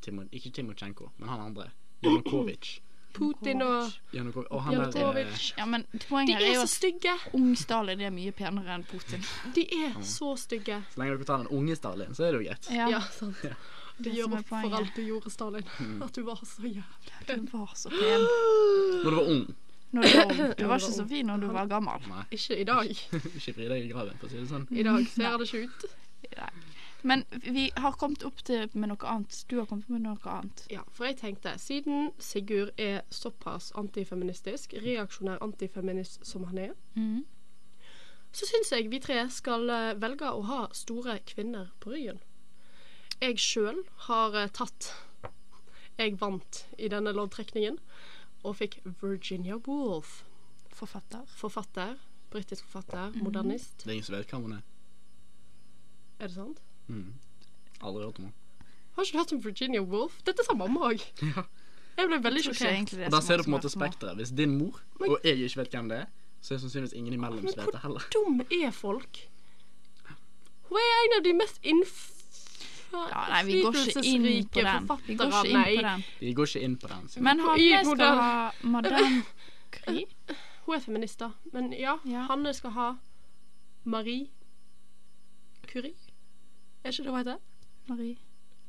Timo, Ikke Timosjenko, men han andre. Janukovic. Putin og Janukovic. Og han der eh, Janukovic. Ja, men De poenget er er jo så at stygge. ung Stalin er mye penere enn Putin. De er så stygge. Så lenge dere tar den unge Stalin, så er det jo greit. Ja, Ja, sant. Det Det gjør er opp for poenget. alt du gjorde, Stalin. At du var så jævlig. du var så pen. Når du var ung. Når du var ung. Du var ikke så fin når du var gammel. Nei, Ikke i dag. ikke fri deg i graven, for å si det sånn. I dag ser det ikke ut. Nei. Men vi har kommet opp til med noe annet. Du har kommet med noe annet. Ja, for jeg tenkte, siden Sigurd er såpass antifeministisk, reaksjonær antifeminist som han er, mm. så syns jeg vi tre skal eh, velge å ha store kvinner på ryggen. Jeg sjøl har eh, tatt Jeg vant i denne loddtrekningen og fikk Virginia Woolf. Forfatter. Forfatter. Britisk forfatter. Mm. Modernist. Det er ingen som vet hva hun er. Er det sant? Mm. Aldri hørt om henne. Har ikke du hørt om Virginia Woolf? Dette sa mamma òg. Ja. Jeg ble veldig sjokkert. Og da ser er du på en måte spekteret. Hvis din mor og jeg ikke vet hvem det er, så er det sannsynligvis ingen imellom som vet det heller. Hvor dum er folk? Hun er en av de mest innf... Ja, nei, vi går ikke inn på den. Vi går ikke inn på den. Vi går ikke inn på den. Men Hanne skal ha Madame Curie. Hun er feminist, da. Men ja, Ja. Hanne skal ha Marie Curie. Er ikke det hva heter? Marie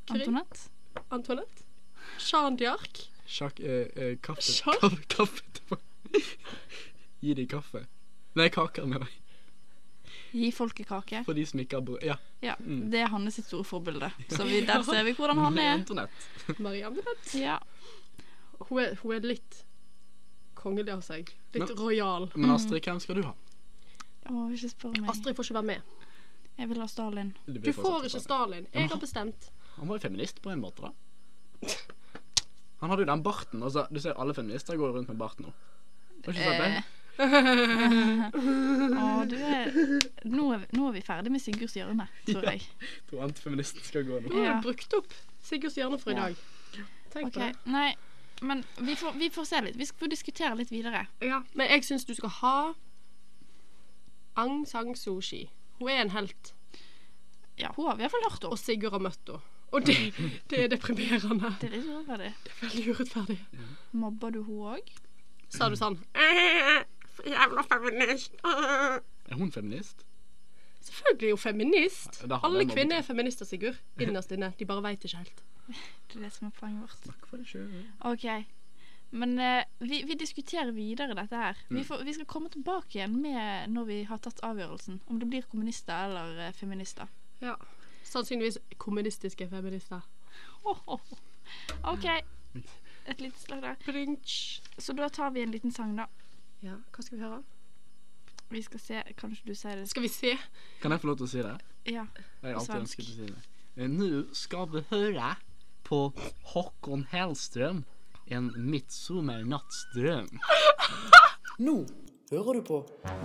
Curie? Antoinette. Antoinette? Jeanne d'Arc? Sjakk eh, eh, Kaffe. Sjakk? Kaffe, kaffe til. Gi dem kaffe. Nei, kaker med deg. Gi folket kake. For de som ikke har brød. Ja. Ja, Mm. Det er hans sitt store forbilde. Så vi, der ser vi hvordan han er. Antoinette. Marie Antoinette. Ja. Hun er, hun er litt kongelig av seg. Litt Men- rojal. Men Astrid, hvem skal du ha? Å, ikke spør meg. Astrid får ikke være med. Jeg vil ha Stalin. Du, Du får ikke Stalin. Stalin. Jeg har bestemt. Han var jo feminist på en måte, da. Han hadde jo den barten. Altså, du ser alle feminister går rundt med bart nå. Har du ikke sett det? Å, du er nå, er vi, nå er vi ferdig med Sigurds hjørne, tror jeg. Jeg tror antifeministen skal gå nå. Nå har Ja. brukt opp Sigurds hjørne for i Ja. dag. Tenk okay. på det. Nei, men vi får, vi får se litt. Vi skal få diskutere litt videre. Ja, men jeg syns du skal ha Aung San Suu Kyi. Hun er en helt, Ja, hun har vi iallfall hørt om. og Sigurd har møtt henne. Og det, det er deprimerende. Det er litt urettferdig. Det er veldig urettferdig. Mobber du hun òg? Sa du sånn «Eh, Jævla feminist. eh». Er hun feminist? Selvfølgelig er hun feminist. Ja, Alle kvinner er feminister, Sigurd. Innerst inne. De bare veit ikke helt. Det er det som er poenget vårt. Snakk for deg sjøl. OK. Men eh, vi, vi diskuterer videre dette her. Vi, får, vi skal komme tilbake igjen med når vi har tatt avgjørelsen. Om det blir kommunister eller eh, feminister. Ja. Sannsynligvis kommunistiske feminister. Oh, oh. OK. Et lite slag der. Brinch. Så da tar vi en liten sang, da. Ja, hva skal vi høre? Vi skal se. Kanskje du sier det? Skal vi se? Kan jeg få lov til å si det? Ja. Jeg har alltid ønsket å si det. Eh, Nå skal vi høre på Håkon Hellstrøm, en midtsommernattsdrøm. Nå hører du på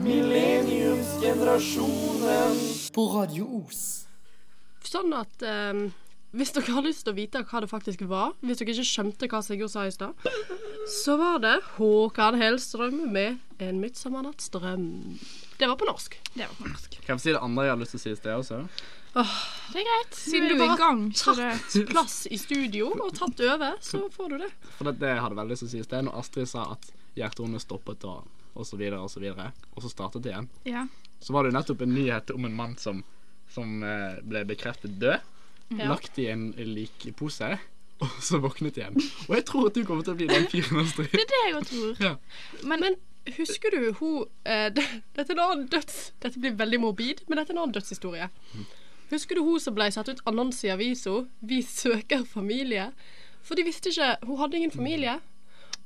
Millenniumsgenerasjonen. på Radio Os. Sånn at ehm, hvis dere har lyst til å vite hva det faktisk var, hvis dere ikke skjønte hva Sigurd sa i stad, så var det Håkan Hellstrøm med 'En midtsommernattsdrøm'. Det var på norsk. Det var på norsk. Kan jeg få si det andre jeg har lyst til å si i sted også? Det er greit. Siden du bare har gang. Tatt plass i studio og tatt over, så får du det. For det, det jeg hadde veldig lyst til å si i sted, når Astrid sa at hjerterommet stoppet og, og så videre og så videre, og så startet det igjen, ja. så var det jo nettopp en nyhet om en mann som, som eh, ble bekreftet død, Ja. lagt i en likpose, og så våknet igjen. Og jeg tror at du kommer til å bli den fyren. Det er det jeg tror. Ja. Men, Men husker du hun eh, Dette er en annen døds... Dette blir veldig morbid, men dette er en annen dødshistorie. Husker du hun som ble satt ut annonse i avisa 'Vi søker familie'? For de visste ikke Hun hadde ingen familie.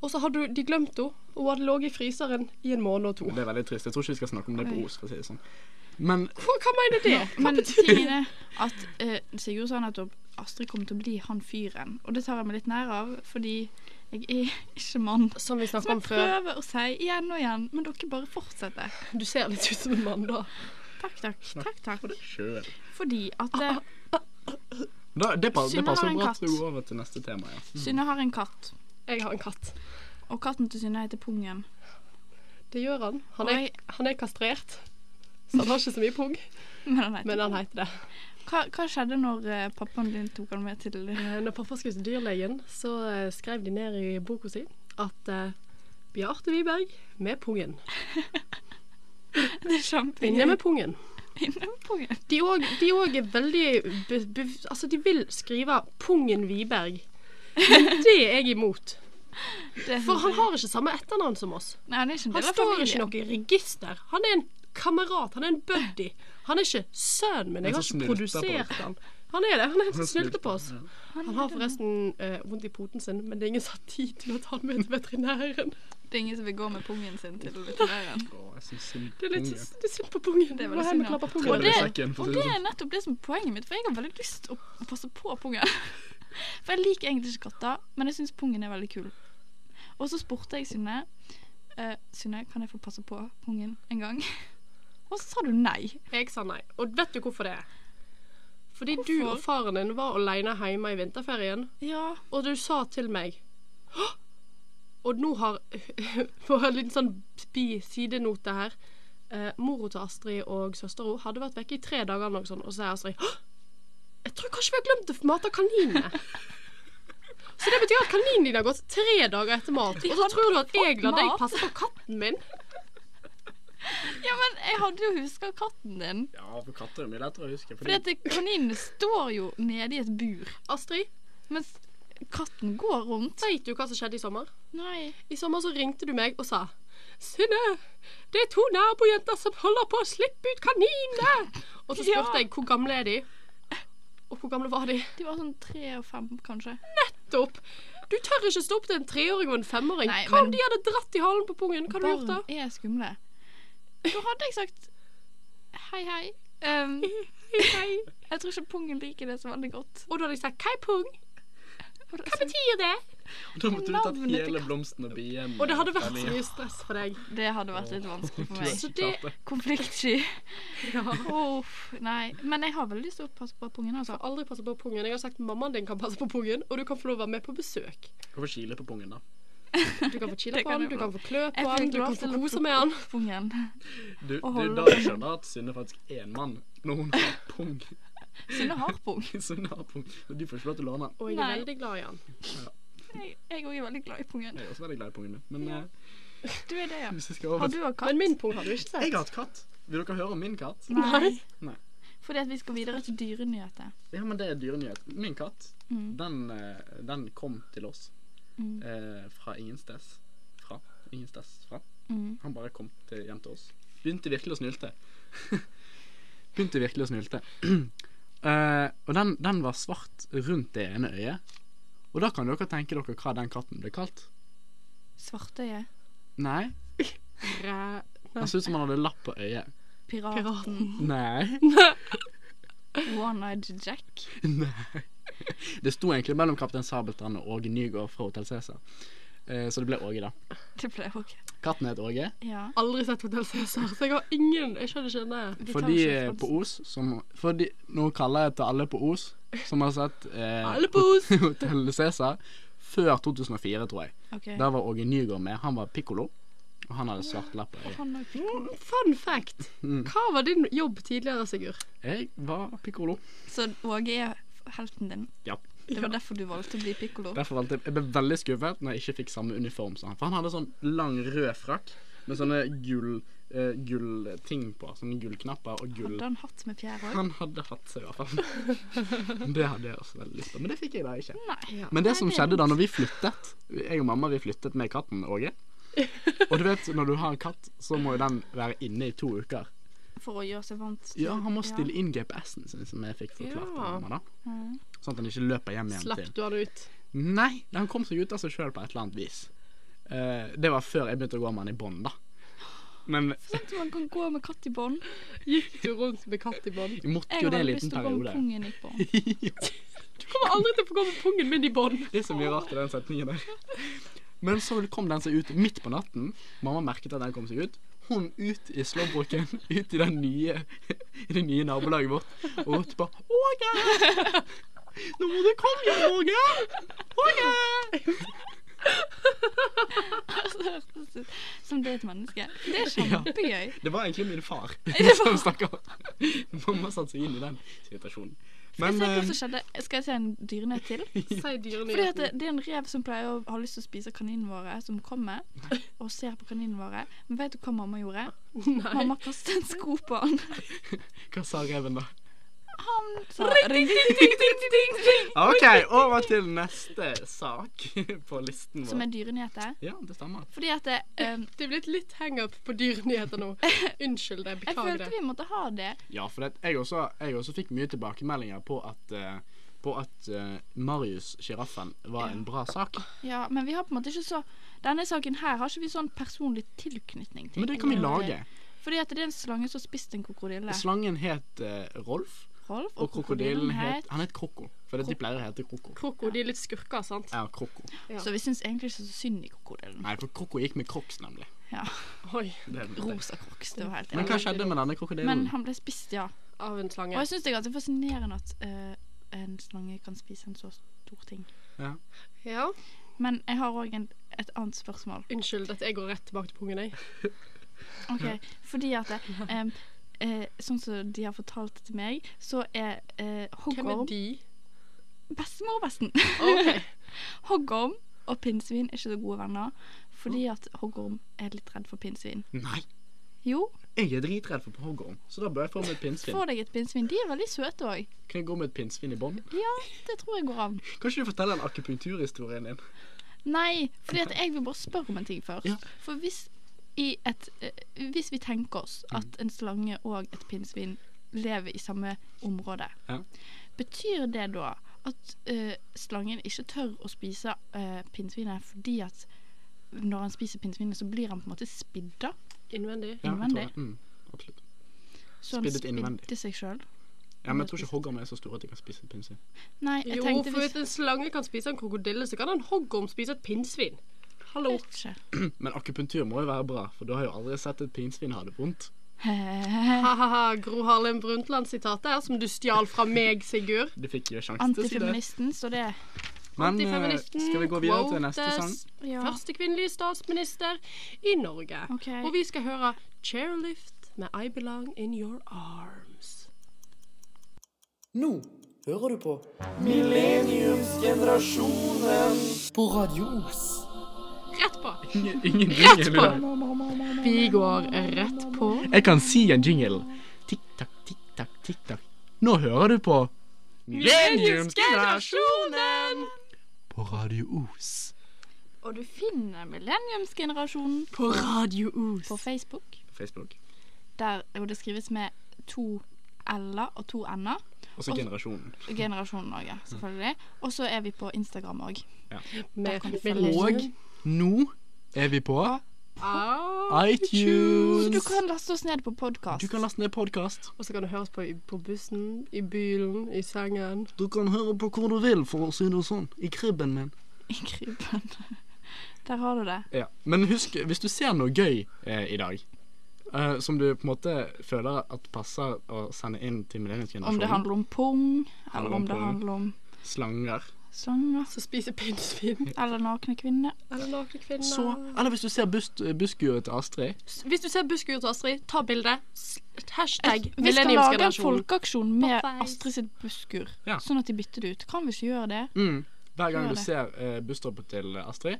Og så hadde de glemt henne. Hun hadde ligget i fryseren i en måned og to. Det er veldig trist. Jeg tror ikke vi skal snakke om det på Os, for å si det sånn. Men Hva, hva mener det? Hva men tingen er at eh, Sigurd sa nettopp Astrid kommer til å bli han fyren. Og det tar jeg meg litt nær av, fordi Jeg er ikke mann. Som vi Som snakket om jeg prøver å si igjen og igjen, men dere bare fortsetter. Du ser litt ut som en mann, da. Takk, takk. takk, takk. Sjøl. Fordi at det, Da, det, passer har en bra katt. du går over til neste tema, ja. Synne har en katt, Jeg har en katt. og katten til Synne heter Pungen. Det gjør han. Han er, jeg- han er kastrert. Så han har ikke så mye pung, Men han heter men han heter det. Hva, hva skjedde når eh, pappaen din tok han med til Eh, Når pappa skulle til dyrlegen, så eh, skrev de ned i boka si at eh, Bjarte Wiberg med pungen. Det er kjempegøy. Inne med pungen. Inne med Pungen. De òg er veldig be, be, Altså, de vil skrive 'Pungen Wiberg'. Men det er jeg imot. For han har ikke samme etternavn som oss. Nei, han Han står familien. ikke noe i register. Han er en kamerat. Han er en buddy. Han er ikke sønnen min. Jeg har ikke produsert han. Han er det. Han er en som Han snylter på oss. Han har forresten eh, vondt i poten sin, men det er ingen som har tid til å ta han med til veterinæren. Det er ingen som vil gå med pungen sin til veterinæren. Det er litt det er synd på pungen. Det er veldig synd, ja. Og det- og det det sånn. er nettopp det som er poenget mitt, for jeg har veldig lyst til å passe på pungen. For jeg liker egentlig ikke katter, men jeg syns pungen er veldig kul. Og så spurte jeg Synne Uh, Synne, kan jeg få passe på pungen en gang? Og så sa du nei. Jeg sa nei. Og vet du hvorfor det er? Fordi du og faren din var alene hjemme i vinterferien, Ja, og du sa til meg «Hå! Og nå har For en liten sånn sidenote her. Eh, Mora til Astrid og søstera hadde vært vekke i tre dager, noe sånt, og så sier Astrid «Hå! Jeg tror kanskje vi har glemt å mate kaninene. Så det betyr at kaninen din har gått tre dager etter mat. Og så tror du at jeg lar deg passe på katten min? Ja men jeg hadde jo huska katten din. Ja, for katter er mye lettere å huske. Fordi at står jo nede i et bur, Astrid, mens katten går rundt. Veit du hva som skjedde i sommer? Nei. I sommer så ringte du meg og sa Synne, det er to nabojenter som holder på å slippe ut kaninene. Og så spurte Ja. jeg hvor gamle er de? Og hvor gamle var de? De var sånn tre og fem, kanskje. Nettopp! Du tør ikke stå opp til en treåring og en femåring. Nei, Hva om men- de hadde dratt i halen på pungen? Hva hadde du gjort da? Barn er skumle. Da hadde jeg sagt hei, hei. Um, Hei, hei. jeg tror ikke pungen liker det så veldig godt. Og da hadde jeg sagt er pung? Hva betyr det? Da måtte du tatt hele blomsten og bien. Og det hadde vært så mye stress for deg. Det hadde vært litt vanskelig for meg. Så det-. Konfliktsky. Ja. Uff, nei. Men jeg har veldig lyst til å passe på pungen, altså. Aldri passe på pungen. Jeg har sagt mammaen din kan passe på pungen, og du kan få lov å være med på besøk. Hvorfor kile på pungen, da? Du kan få chille på den, du kan få klø på han, du kan få kose med han. Pungen. Du, du da skjønner at Synne faktisk er en mann når hun har pung. Synne har pung. Synne har pung. Og du får ikke lov til å låne den. Og jeg Nei. er veldig glad i han. Jeg jeg òg er veldig glad i pungen. Jeg er også veldig glad i pungen min. Men Ja. eh, Du er det, ja. hvis jeg skal Har du hatt katt? Men min pung har du ikke sett. Jeg har hatt katt. Vil dere høre om min katt? Nei. Nei. Fordi at vi skal videre til dyrenyheter. Ja, men det er dyrenyhet. Min katt, Mm. den, eh, den kom til oss Mm. eh, fra ingensteds. Fra. Ingensteds fra. Mm. Han bare kom til hjem til oss. Begynte virkelig å snylte. Begynte virkelig å snylte. Eh, og den, den var svart rundt det ene øyet. Og da kan dere tenke dere hva den katten ble kalt. Svartøye. Nei, Ræ... han så ut som han hadde lapp på øyet. Piraten. Nei. One-eyed Jack. Nei. Det sto egentlig mellom Kaptein Sabeltann og Åge Nygaard fra Hotell Cæsar. Eh, så det ble Åge, da. Det ble Åge. Katten het Åge. Ja. Aldri sett Hotell Cæsar, så jeg har ingen Jeg skjønner ikke det. Fordi eh, på Os som fordi, Nå kaller jeg til alle på Os som har sett eh, Alle på Os! Hotell Cæsar før 2004, tror jeg. Okay. Der var Åge Nygaard med. Han var pikkolo, og han hadde svart lapp på øyet. Han har jo Mm, Fun fact. Mm. Hva var din jobb tidligere, Sigurd? Jeg var pikkolo. Så Åge er helten din. Ja. Det var derfor du valgte å bli pikkolo. Derfor valgte jeg Jeg ble veldig skuffet når jeg ikke fikk samme uniform som han. For han hadde sånn lang rød frakk med sånne gull uh, gullting på. Sånne gullknapper og gull Hadde han hatt med fjær òg? Han hadde hatt seg i hvert fall. Det hadde jeg også veldig lyst til, men det fikk jeg da ikke. Nei. Men det Nei, som det skjedde da når vi flyttet Jeg og mamma vi flyttet med katten Åge. Og du vet, når du har en katt, så må jo den være inne i to uker. For å gjøre seg vant til Ja, han må stille inn GPS-en sin, som jeg fikk forklart Ja. meg, da. Sånn at han ikke løper hjem igjen Slapp til du han ut? Nei, han kom seg ut av seg sjøl på et eller annet vis. Uh, det var før jeg begynte å gå med han i bånd, da. Men Sånn at man kan gå med katt i bånd. Gikk du rundt med katt i bånd? måtte Jeg jo det hadde en lyst liten til å gå med periode. pungen i bånd. Du kommer aldri til å få gå med pungen min i bånd. Det er så mye rart i den setningen der. Men så kom den seg ut midt på natten. Mamma merket at den kom seg ut. Hun ut i slåbroken, ut i den nye I det nye nabolaget vårt, og ropte bare Åge! Nå må du komme hjem, Åge! Åge! Altså, det hørtes ut som det er et menneske. Det er kjempegøy. Det var egentlig min far som snakka. Mamma satte seg inn i den situasjonen. Men, jeg hva eh, som skjedde. Skal jeg si en dyrenøtt til? Si at det, det er en rev som pleier å ha lyst til å spise kaninene våre, som kommer og ser på kaninene våre. Men vet du hva mamma gjorde? Nei. Mamma kastet en sko på han. hva sa reven, da? Han sa ring, ding, ding, ding, ding, ding. OK, over til neste sak på listen vår. Som er dyrenyheter. Ja, det stemmer. Fordi at det, um, Det er blitt litt hang-up på dyrenyheter nå. Unnskyld det. jeg følte vi måtte ha det. Ja, for det, jeg, også, jeg også fikk mye tilbakemeldinger på at uh, på at uh, Marius sjiraffen var en bra sak. Ja, men vi har på en måte ikke så Denne saken her har ikke vi sånn personlig tilknytning til. Men det kan vi lage. Fordi at det er en slange som har spist en krokodille. Slangen het uh, Rolf, Rolf, og krokodillen het Han het Kroko. For de pleier å hete Kroko. Kroko, de er litt skurker, sant? Ja, Kroko. Ja. Så vi syns egentlig ikke så synd i krokodillen. Nei, for Kroko gikk med crocs, nemlig. Ja, Oi. Det det. Rosa crocs, det var helt Men hva skjedde med denne krokodillen? Men han ble spist, ja. Av en slange. Og jeg syns det er ganske fascinerende at uh, en slange kan spise en så stor ting. ja. Ja. Men jeg har òg et annet spørsmål. Unnskyld at jeg går rett tilbake til pungen, jeg. Ok, Fordi at det, em, eh, Sånn som de har fortalt det til meg, så er eh, Hvem er de? Bestemor og besten. OK. hoggorm og pinnsvin er ikke så gode venner. Fordi at hoggorm er litt redd for pinnsvin. Nei, Jo, jeg er dritredd for hoggorm, så da bør jeg få meg et pinnsvin. få deg et pinnsvin. De er veldig søte òg. Kan jeg gå med et pinnsvin i bånd? Ja, det tror jeg går an. Kan ikke du fortelle en akupunkturhistorien din? Nei, fordi at jeg vil bare spørre om en ting først. Ja. For hvis, et, eh, hvis vi tenker oss Mm. at en slange og et pinnsvin lever i samme område, Ja. betyr det da at uh, slangen ikke tør å spise uh, pinnsvinet fordi at når han spiser pinnsvinet, så blir han på en måte spidda? Innvendig. Ja, jeg tror Innvendig. det. Mm, absolutt. Så han Spiddet innvendig. spidde seg sjøl? Ja, men jeg tror ikke hoggorm er så store at de kan spise et pinnsvin. Nei, jeg Jo, tenkte for hvis en slange kan spise en krokodille, så kan en hoggorm spise et pinnsvin. Hallo. Men akupunktur må jo være bra, for du har jo aldri sett et pinnsvin ha det vondt. Ha-ha-ha. Gro Harlem Brundtland-sitatet her, som du stjal fra meg, Sigurd. Du fikk jo sjansen til å si det. Antifeministen, så det Men Antifeministen, skal vi gå videre til neste sang? Ja. Første kvinnelige statsminister i Norge. Okay. Og vi skal høre Chairlift med I Belong In Your Arms. Nå hører du på Millenniumsgenerasjonen. på Radio Os. Rett på. Ingen, ingen Rett på. Vi går rett på. Jeg kan si en jingle. Tikk-takk, tikk-takk, tikk-takk. Nå hører du på Millenniumsgenerasjonen på Radio Os. Og du finner Millenniumsgenerasjonen På Radio Os. på Facebook, På Facebook. der hvor det skrives med to l-er og to n-er. Og så Generasjonen. Generasjonen Norge, selvfølgelig. Og så er vi på Instagram òg. Med med, med, Og nå er vi på iTunes. Du kan laste oss ned på podkast. Du kan laste ned podkast. Og så kan du høres på i, på bussen, i bilen, i sengen. Du kan høre på hvor du vil, for å si det sånn. I kribben min. I krybben. Der har du det. Ja. Men husk, hvis du ser noe gøy eh, i dag, eh, som du på en måte føler at passer å sende inn til Om det millenniumsgenerasjonen handler om pung, eller om om det handler om Slanger. Slanger, Som spiser pinnsvin. eller nakne kvinner. Eller nakne kvinner. Så Eller hvis du ser bus busskuret til Astrid. Hvis du ser busskuret til Astrid, ta bilde. Hashtag Vi skal lage en folkeaksjon med Astrid sitt busskur, Ja. sånn at de bytter det ut. Kan vi ikke gjøre det? Mm. Hver gang Gjør du det. ser uh, busstoppet til Astrid,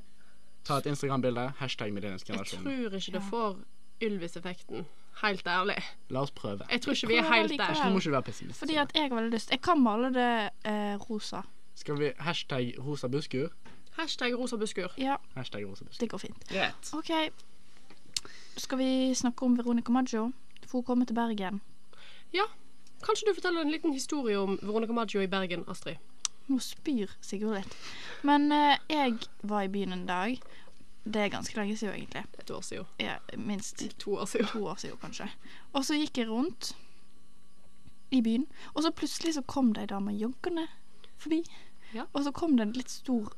ta et Instagram-bilde. Hashtag Jeg tror ikke det får Ylvis-effekten. Helt ærlig. La oss prøve. Jeg tror ikke vi er helt der. Nå må ikke være pessimist. Fordi at jeg har veldig lyst Jeg kan male det eh, rosa. Skal vi hashtag rosa busskur? Hashtag rosa busskur. Ja, Hashtag rosa busskur. det går fint. Rett. OK. Skal vi snakke om Veronica Maggio? For hun kommer til Bergen. Ja. Kanskje du forteller en liten historie om Veronica Maggio i Bergen, Astrid. Nå spyr Sigurd litt. Men eh, jeg var i byen en dag. Det er ganske lenge siden, egentlig. Et år siden. Ja, minst To år siden. to år siden, kanskje. Og så gikk jeg rundt i byen, og så plutselig så kom det ei dame joggende forbi. Ja. Og så kom det en litt stor,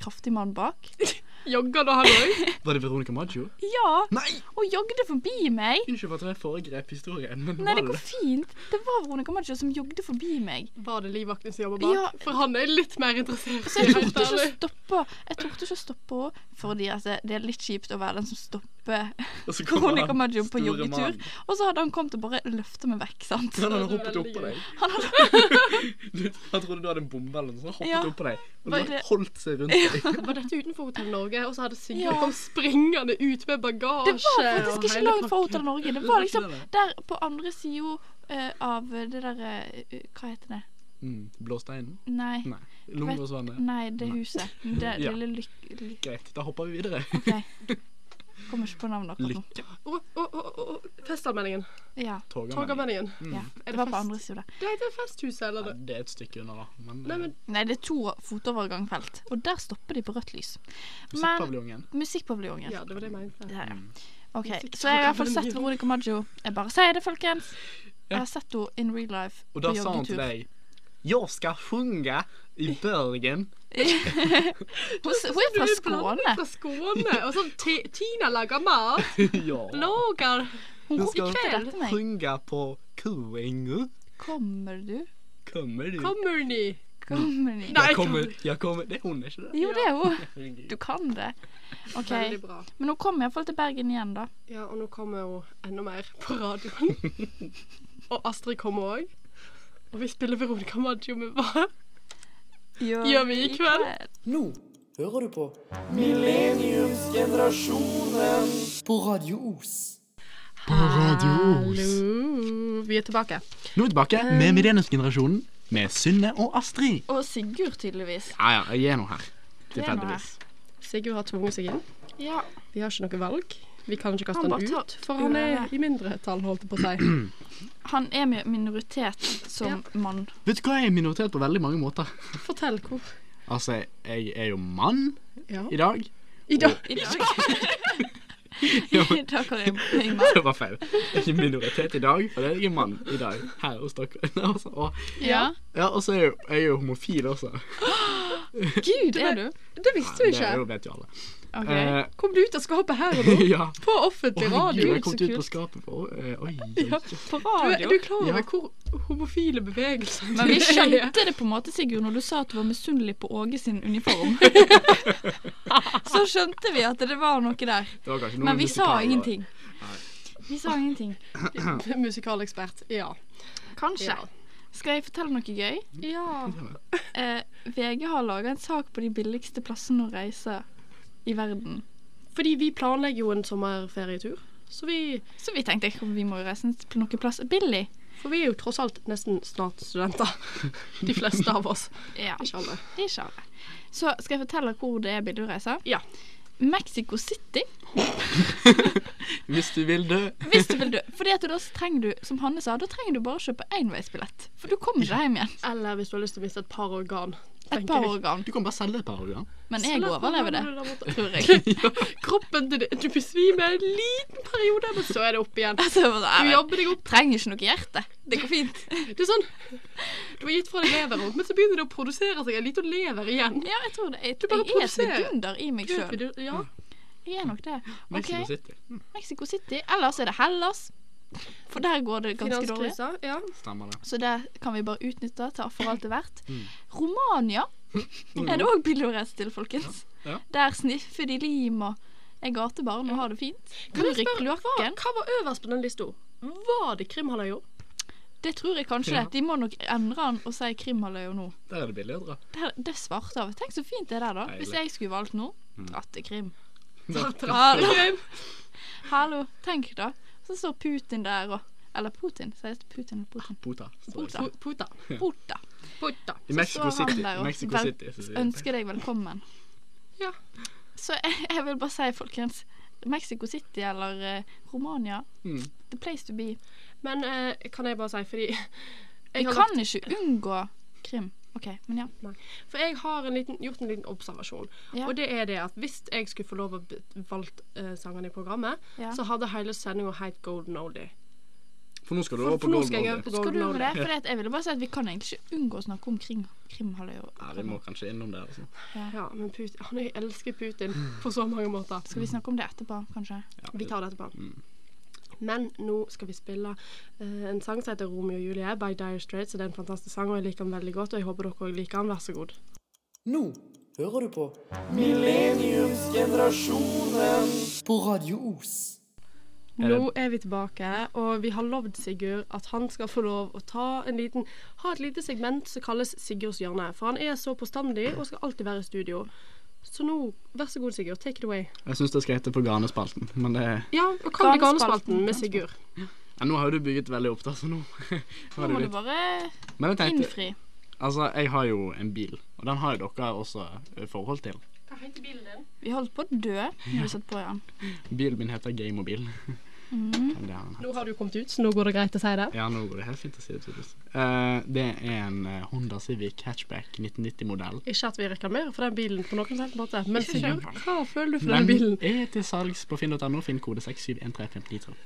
kraftig mann bak. Jogger da han òg? Var det Veronica Maggio? Ja, Nei! og jogde forbi meg. Unnskyld for at jeg foregrep historien, men Nei, det går fint. Det var Veronica Maggio som jogde forbi meg. Var det livvakten som jobber bak? Ja. For han er litt mer interessert. Så jeg i torde ikke å stoppe Jeg torde ikke å stoppe henne, fordi at det, er litt kjipt å være den som stopper Veronica Maggio på joggetur. Og så hadde han kommet og bare løfta meg vekk, sant. Han hadde hoppet opp på deg. Han trodde du hadde en bombe eller noe sånt. Han hoppet Ja. opp på deg. Og det- holdt seg rundt deg. Var dette utenfor Hotell Norge, og så hadde Sigrid Ja. kommet springende ut med bagasje? Det var faktisk ikke langt fra. Hotell Norge. Det var liksom der på andre sida av det der uh, Hva heter det? Mm, Blåsteinen? Nei. Nei. Lungegårdsvannet? Nei, det huset. Det Ja. lille lyk... Greit, da hopper vi videre. OK. Kommer ikke på navnet akkurat nå. Lykke. Og, og, og, og festanmeldingen. Ja. Ja. Er Det det var på andre sida. Det er Festhuset, eller Ja, det? det er et stykke unna, da. Men, Nei, men Nei, det er to fotovergangfelt, og der stopper de på rødt lys. Musikkpaviljongen. Musikkpaviljongen. Ja, det var det jeg mente. Ja. Mm. OK. Så jeg har i hvert fall sett. Veronica Maggio. Jeg bare sier det, folkens. Jeg har sett henne in real life Og da sa hun til deg Jeg skal sjunge i Bergen. Hun, hun er fra Skåne. Fra Skåne. Og sånn Tina lager mat. ja. Lager Hun Du ropte skal synge på Kuengu. Kommer du? Kommer du? Kommer ni? Kommer ni? Nei, Jeg kommer, jeg kommer. Det er hun, ikke det? Jo, det er hun. Du kan det. OK. Men hun kommer iallfall til Bergen igjen, da. Ja, og nå kommer hun enda mer på radioen. og Astrid kommer òg. Og vi spiller Veronica Maggio med hva? Gjør vi i kveld? Nå hører du på Millenniumsgenerasjonen. På Radio Os. Hallo. Vi er tilbake. Nå er vi tilbake med Millenniumsgenerasjonen med Synne og Astrid. Og Sigurd, tydeligvis. Ja, ja, jeg er nå her. Er Tilfeldigvis. Sigurd har tvunget seg inn. Ja. Vi har ikke noe valg. Vi kan ikke kaste Han han ut, for han er i mindretall, holdt jeg på å si. Han er minoritet som mann. Vet du hva, jeg er minoritet på veldig mange måter. Fortell hvor. Altså, jeg er jo mann Ja. i dag. I dag. I dag. I dag er jeg jeg mann. Det var feil. Jeg er ikke minoritet i dag, for jeg er mann i dag her hos dere. Og, Ja. ja, og så er jeg jeg er jo homofil også. Gud, er du? Det visste vi Det er jo- vet jo alle. OK. Eh, Kom du ut av skapet her og nå? ja. På offentlig oh, radio? Gud, jeg kom så ut på kult. skapet på uh, Oi. Ja. På Du er, radio. du er klar over Ja. hvor homofile bevegelser Men vi skjønte det på en måte, Sigurd, når du sa at du var misunnelig på Åge sin uniform. Så skjønte vi at det var noe der. Var Men vi sa ingenting. Vi sa ingenting. Musikalekspert. Ja. Kanskje. Ja. Skal jeg fortelle noe gøy? ja. Eh, VG har laga en sak på de billigste plassene å reise i verden. Fordi vi planlegger jo en sommerferietur. Så vi Så vi tenkte vi må jo reise til noen plass billig. For vi er jo tross alt nesten snart studenter. De fleste av oss. Ja, Ikke alle. ikke alle. Så skal jeg fortelle hvor det er billig å reise? Ja. Mexico City, Hvis du vil dø. hvis du vil dø. Fordi at da trenger du, som Hanne sa, da trenger du bare å kjøpe enveisbillett. For du kommer ikke hjem igjen. Eller hvis du har lyst til å miste et par organ. Et par organ. Du kan bare selge et par organ. Men jeg overlever det, tror jeg. Kroppen til det Du besvimer en liten periode, men så er det opp igjen. Altså, Du jobber deg opp. trenger ikke noe hjerte. Det går fint. Det er sånn Du har gitt fra deg leveren, men så begynner det å produsere seg en liten lever igjen. Ja, jeg tror det. Jeg, Du bare jeg er et vidunder i meg sjøl. Ja. Jeg er nok det. Mexico City. Mexico City. Ellers er det Hellas. For der går det ganske dårlig. Ja. Stemmer det. Så det kan vi bare utnytte til for alt det er verdt. Mm. Romania er det òg billig å reise til, folkens. Ja. Der sniffer de lim og er gatebarn og har det fint. Kan jeg spørre, hva, hva var øverst på den lista? Var det Krimhalvøya? Det tror jeg kanskje. Ja. De må nok endre den og si Krimhalvøya nå. Der er det billig å dra. Det, er- det er svart av. Tenk så fint det er der, da. Hvis jeg skulle valgt nå. Mm. Dratt til Krim. Hallo. Tenk, da. Så står Putin der og Eller Putin. sier det Putin eller Putin? Puta. Puta. Puta. Puta. Puta. I Mexico City. og Mexico City vel, Ønsker deg velkommen. Ja. Så jeg, jeg vil bare si, folkens Mexico City eller eh, Romania, Mm. the place to be. Men eh, kan jeg bare si, fordi Vi jeg kan lagt- ikke unngå Krim. OK, men ja. For jeg har en liten, gjort en liten observasjon. Ja. Og det er det at hvis jeg skulle få lov å valgt uh, sangene i programmet, Ja. så hadde hele sendinga hett Golden Oldie. For nå skal du over på Golden skal på Skal du over det? For jeg ville bare si at vi kan egentlig ikke unngå å snakke om krim, krimhalvøya. Ja, vi må kanskje innom det. Altså. Ja, men Putin, han jeg elsker Putin på så mange måter. Skal vi snakke om det etterpå, kanskje? Ja, Vi tar det etterpå. Mm. Men nå skal vi spille eh, en sang som heter 'Romeo og Julie' by Dire Straits. Det er en fantastisk sang, og jeg liker den veldig godt. Og jeg håper dere òg liker den. Vær så god. Nå hører du på Millenniumsgenerasjonen. på Radio Os. Nå er vi tilbake, og vi har lovd Sigurd at han skal få lov å ta en liten, ha et lite segment som kalles Sigurds hjørne. For han er så påstandig og skal alltid være i studio. Så nå, vær så god, Sigurd. Take it away. Jeg syns det skal hete for Ganespalten, men det Ja, og kall det Ganespalten. Med Sigurd. ja, Nå har jo du bygget veldig opp, da, så nå Nå må du bare tenkte innfri. Altså, jeg har jo en bil, og den har jo dere også eh, forhold til. Hva heter bilen din? Vi holdt på å dø når vi satt på igjen. Bilen min heter Gamemobil. Den hett. Nå har du kommet ut, så nå går det greit å si det. Ja, nå går det helt fint å si det. Eh, det er en eh, Honda Civic hatchback 1990-modell. Ikke at vi reklamerer for den bilen på noen selv måte, men Sigurd, hva føler du for Den den bilen? er til salgs på finn.no. Finn kode 671359.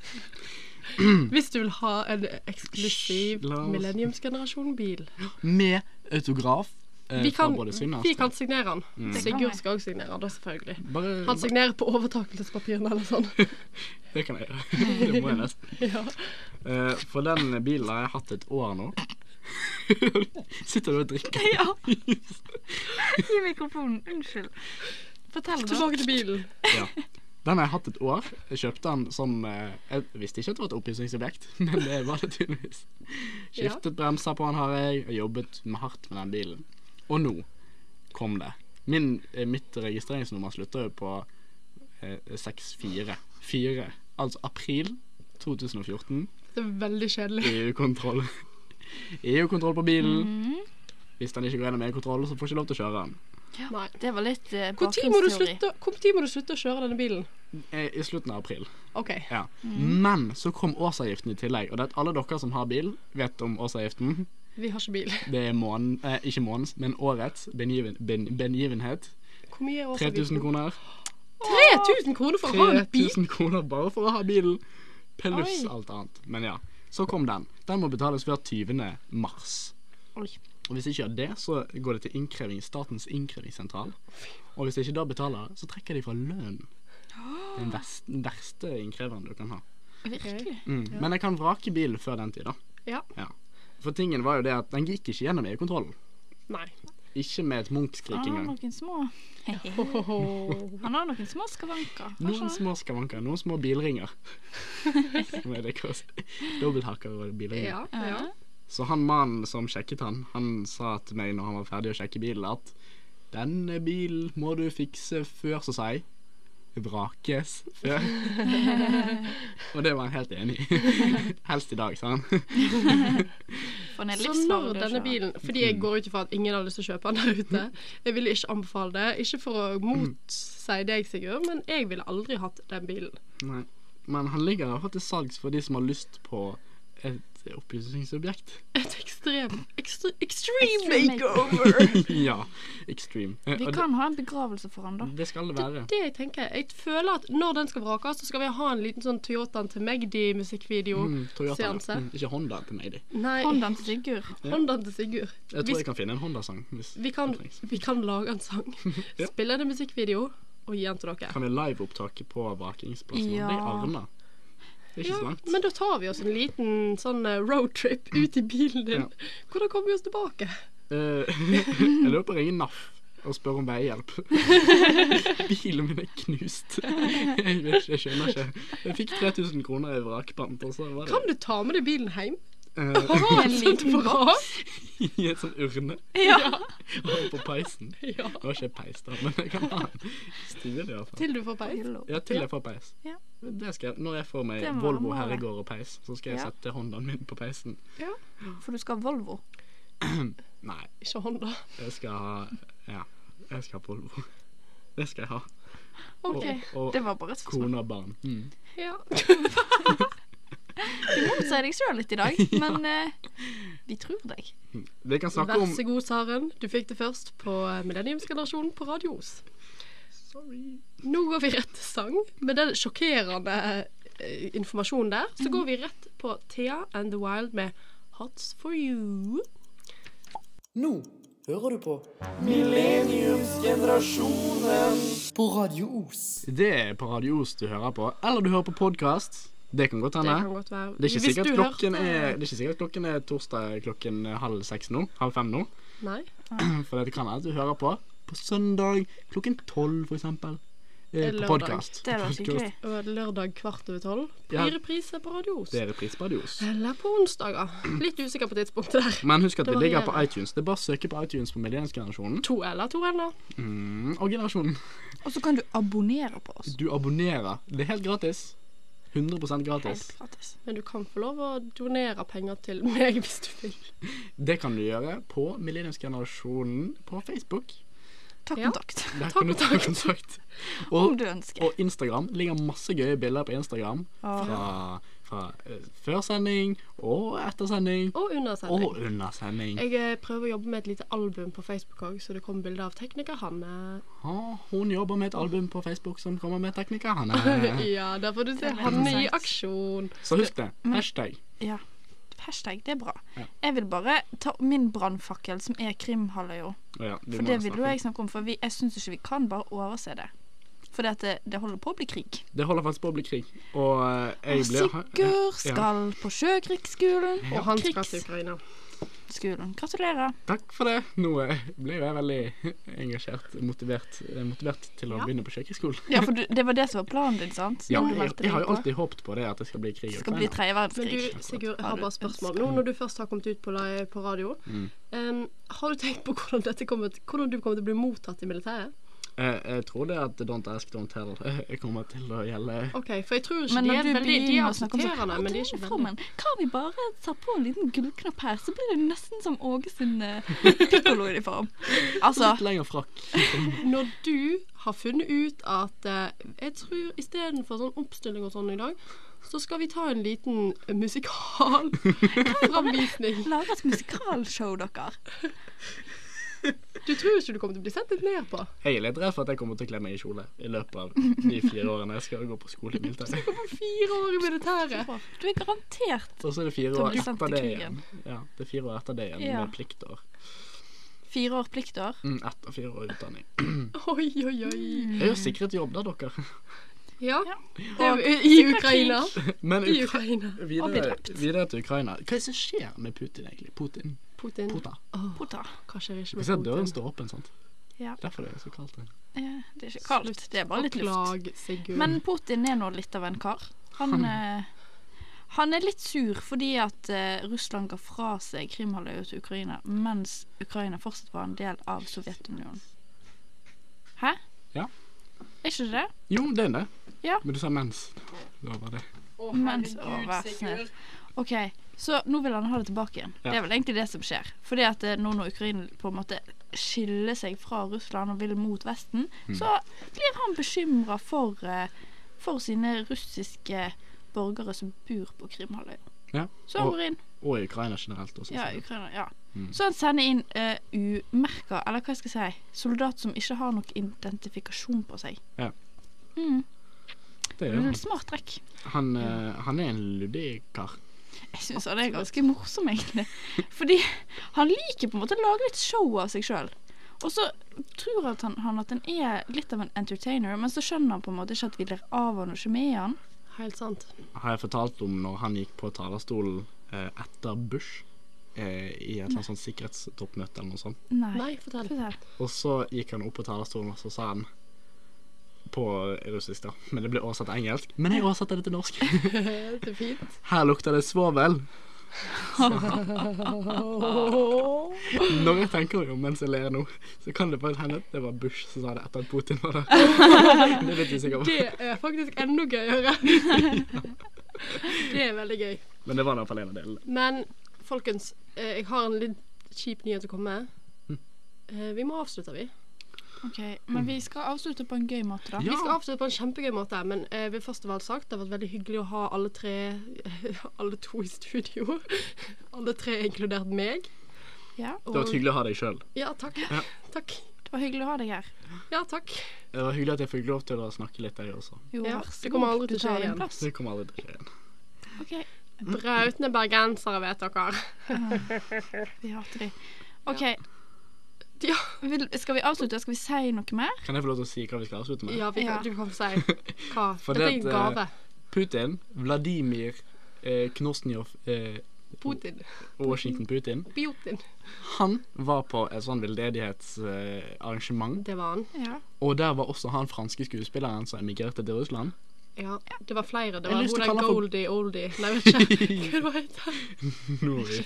Hvis du vil ha en eksklusiv millenniumsgenerasjon-bil. Med autograf Vi kan, vi kan signere han. Mm. Sigurd skal også signere det, da, selvfølgelig. Bare, Han signerer på overtakelsespapirene eller sånn. Det kan jeg gjøre. det må jeg nesten. Ja. Eh, for den bilen har jeg hatt et år nå. Sitter du og drikker? Ja. Gi mikrofonen. Unnskyld. Fortell, da. Tilbake til bilen. Ja. Den har jeg hatt et år. Jeg kjøpte den som eh, Jeg visste ikke at det var et oppussingsobjekt, men det var det tydeligvis. Skiftet bremser på den har jeg, og jobbet hardt med den bilen. Og nå kom det. Min, eh, mitt registreringsnummer slutter jo på eh, 64. 4. Altså april 2014. Det er veldig kjedelig. EU-kontroll. EU-kontroll på bilen. Mhm. Hvis den ikke går gjennom EU-kontroll, så får ikke lov til å kjøre den. Nei. Det var litt eh, bakgrunnsteori. slutte, må du slutte å kjøre denne bilen? Eh, I slutten av april. OK. Ja. Mm. Men så kom årsavgiften i tillegg. Og det at alle dere som har bil, vet om årsavgiften. Vi har ikke bil. Det er månen, eh, ikke månedens, men årets bengiven, ben, bengivenhet. Hvor mye er 3000 kroner. 3000 kroner for å ha en bil? 3000 kroner bare for å ha bilen. Pluss Oi. alt annet. Men ja. Så kom den. Den må betales før 20. mars. Oi. Og hvis ikke gjør det, så går det til innkreving, Statens innkrevingssentral. Og hvis jeg ikke da betaler, så trekker de fra lønnen. Den verste, den verste innkreveren du kan ha. Virkelig. Mm. Men jeg kan vrake bilen før den tid, da. Ja. For tingen var jo det at den gikk ikke gjennom EU-kontrollen. Nei. Ikke med et Munch-skrik Han har engang. noen små Han har noen små skavanker. Noen små skavanker, noen små bilringer. Som er det Dobbelthakker og bilringer. Ja, ja. Så han mannen som sjekket han, han sa til meg når han var ferdig å sjekke bilen, at denne bilen må du fikse før, så sier jeg. Vrakes før. og det var han helt enig i. Helst i dag, sa han. For Så når denne bilen Fordi jeg går ut ifra at ingen har lyst til å kjøpe den der ute. Jeg ville ikke anbefale det. Ikke for å motsi deg, Sigurd, men jeg ville aldri hatt den bilen. Nei. Men han ligger i hvert fall til salgs for de som har lyst på et oppussingsobjekt. Et ekstrem ekstre, Extreme Extreme makeover! ja. Extreme. Eh, Vi og kan ha en begravelse for han, da. det, skal det være. Det det jeg tenker Jeg føler at når den skal vrakes, så skal vi ha en liten sånn Toyotaen til Magdi-musikkvideo-seanse. mm, ikke Hondaen til meg, de. Nei, Hondaen til Sigurd. Hondaen til Sigurd. Jeg tror Vi- jeg kan finne en Honda-sang. Vi kan, vi kan lage en sang, Ja. spille en musikkvideo og gi den til dere. Kan vi liveopptak på vrakingsplassen? Ja. Det er i Arna. Det er ikke Ja, så langt. men da tar vi oss en liten sånn eh, roadtrip ut i bilen din. Ja. Hvordan kommer vi oss tilbake? Uh, jeg lurer på å ringe NAF og spørre om veihjelp. Bilen min er knust. Jeg vet ikke, jeg skjønner ikke. Jeg fikk 3000 kroner i vrakpant, Kan du ta med deg bilen hjem? Ha en liten boks? i en sånn urne Ja. og på peisen. Ja. Det var ikke peis, da, men jeg kan ha den stilig i hvert fall. Til du får peis? Ja, til jeg får peis. Ja. Det skal jeg, når jeg får meg Volvo herregård og peis, så skal jeg Ja. sette Hondaen min på peisen. For du skal ha Volvo. Nei, Ikke Honda. jeg skal ha Ja, jeg skal ha Volvo. Det skal jeg ha. OK. Og, Det og var bare et spørsmål. kone og barn. Mm. Ja. Du motsier deg sjøl litt i dag, men uh, vi tror deg. Vi kan snakke Vær så god, Saren. Du fikk det først på eh, Millenniumsgenerasjonen på Radio Os. Nå går vi rett til sang med den sjokkerende informasjonen informasjon der, så går vi rett på Thea and the Wild med Hots for you. Nå hører du på Millenniumsgenerasjonen. på Radio Os. Det er på Radio Os du hører på, eller du hører på podkast. Det kan godt Det kan godt være. Det er, ikke sikkert klokken er, det er ikke sikkert klokken er torsdag klokken halv seks nå. Halv fem nå. Nei. For det kan hende at du hører på på søndag klokken tolv, for eksempel. Eh, på podkast. Det. Og lørdag kvart over tolv. Ja. Blir reprise på Radios. Det er reprise på Radios. Eller på onsdager. Litt usikker på tidspunktet der. Men husk at Det vi ligger på iTunes. Det er bare å søke på iTunes på Millenniumsgenerasjonen. To eller to eller. Mm, og generasjonen. Og så kan du abonnere på oss. Du abonnerer. Det er helt gratis. 100 gratis. Helt gratis. Men du kan få lov å donere penger til meg hvis du vil. Det kan du gjøre på Millenniumsgenerasjonen på Facebook. Ta kontakt. Ja. Ta kontakt. Og, Om du ønsker. og Instagram. ligger masse gøye bilder på Instagram Ah. fra, fra eh, før sending og etter sending. Og under sending. Og under sending. Jeg eh, prøver å jobbe med et lite album på Facebook òg, så det kommer bilder av tekniker Hanne. Ja, hun jobber med et album på Facebook som kommer med tekniker. Han er. ja, der får du se Hanne i aksjon. Så husk det. Hashtag. Ja. Hashtag, det er bra. Ja. Jeg vil bare ta min brannfakkel, som er Krimhalvøya. Ja, For det vil jo jeg snakke om, for vi, jeg syns ikke vi kan bare overse det. For det, det, det holder på å bli krig. Det holder faktisk på å bli krig. Og eh, jeg Og blir Sigurd Ja. skal på sjøkrigsskolen. Og han skal til Ukraina. Skolen. Gratulerer. Takk for det. Nå blir ble jeg veldig engasjert, motivert, eh, motivert til å Ja. begynne på sjøkrigsskolen. Ja, for du, det var det som var planen din, sant? Ja, jeg, jeg har jo alltid håpet på det, at det skal bli krig i Det skal bli tredje verdenskrig. Men du, Sigurd, jeg Har har bare spørsmål. Nå når du først har kommet ut på, på radio, Mm. um, har du tenkt på hvordan, dette kommer, hvordan du kommer til å bli mottatt i militæret? Jeg, jeg tror det at Don't Ask, Don't Tell eh, kommer til å gjelde OK, for jeg tror ikke Men de er veldig De er aksepterende, men de er ikke veldig kan vi bare ta på en liten gullknapp her, så blir det nesten som Åge sin uh, pikkolo-uniform. Altså, litt lengre frakk. Når du har funnet ut at eh, Jeg tror istedenfor sånn oppstilling og sånn i dag, så skal vi ta en liten musikalframvisning. lage et musikalshow, dere. Du tror ikke du kommer til å bli sett litt ned på? Jeg er litt redd for at jeg kommer til å kle meg i kjole i løpet av de fire årene jeg skal gå på skole i militæret. Fire år i militæret. Du er garantert Og så er det fire år etter det igjen. Ja, det er fire år etter det igjen Ja. med pliktår. fire år pliktår. Mm, etter fire år utdanning. Oi, oi, oi. Jeg har jo sikret jobb da, dere. Ja. Ja. Er Og I Ukraina. Men I Ukra Ukraina. Og videre, blir drept. videre til Ukraina. Hva er det som skjer med Putin, egentlig? Putin? Putin. Puta. Pota. Hva skjer ikke Du med ser døren Putin? står åpen, sant? Ja. Derfor er det så kaldt her. Eh, Det er ikke kaldt, det er bare litt luft. Sigurd. Men Putin er nå litt av en kar. Han, eh, han er litt sur fordi at eh, Russland ga fra seg Krimhalvøya til Ukraina, mens Ukraina fortsatt var en del av Sovjetunionen. Hæ? Ja. Er ikke det? Jo, det er det. Ja. Men du sa mens. Det var det. Mens Å, vær snill. OK, så nå vil han ha det tilbake igjen. Ja. Det er vel egentlig det som skjer. Fordi at eh, nå når Ukraina på en måte skiller seg fra Russland og vil mot Vesten, Mm. så blir han bekymra for, eh, for sine russiske borgere som bor på Krimhalvøya. Ja. Så han Og, går inn. og i Ukraina generelt også. Ja, Ukraina, ja. Mm. Så han sender inn uh, umerka, eller hva skal jeg si, soldat som ikke har nok identifikasjon på seg. Ja. Mm. Det er jo. Smart trekk. Han, uh, han er en luddig kar. Jeg syns han er ganske morsom, egentlig. Fordi han liker på en måte å lage litt show av seg sjøl. Og så tror at han, han at han er litt av en entertainer, men så skjønner han på en måte ikke at vi ler av han og ikke med han. Helt sant. Har jeg fortalt om når han gikk på talerstolen eh, etter Bush eh, i et eller annet sånt sikkerhetstoppmøte eller noe sånt. Nei. Nei, fortell. Fortell. Og så gikk han opp på talerstolen, og så sa han på russisk, da, men det ble oversatt til engelsk. Men jeg oversatte det til norsk. Det er fint. Her lukter det svovel. Når jeg tenker meg om mens jeg ler nå, så kan det faktisk hende at det var Bush som sa det etter at Putin var der. Det er litt usikker på. Det er faktisk enda gøyere. Det er veldig gøy. Men det var i hvert fall en av delene. Men folkens, eh, jeg har en litt kjip nyhet å komme med. Eh, Vi må avslutte, vi. OK, men vi skal avslutte på en gøy måte, da. Ja. Vi skal avslutte på en kjempegøy måte, men jeg vil først og fremst sagt det har vært veldig hyggelig å ha alle tre Alle to i studio. Alle tre, inkludert meg. Ja. Det var hyggelig å ha deg sjøl. Ja, takk. Ja. Takk. Det var hyggelig å ha deg her. Ja, takk. Det var hyggelig at jeg fikk lov til å snakke litt, jeg også. Jo, Ja, vær så det kommer aldri til å skje igjen. plass. Det kommer aldri til å skje igjen. Okay. Brautende bergensere, vet dere. vi hater de. OK, Ja, vil, skal vi avslutte? Skal vi si noe mer? Kan jeg få lov til å si hva vi skal avslutte med? ja vi, Ja. du kan si hva. For Dette er en gave. Putin, Vladimir eh, Knosnjov eh, Putin. Washington Putin, Putin. han var på et sånn veldedighetsarrangement. Det var han. Ja. og der var også han franske skuespilleren som emigrerte til Russland. Ja, det var flere. Det var hun der kalle for- Goldie Oldie Nei, jeg vet ikke hva det heter.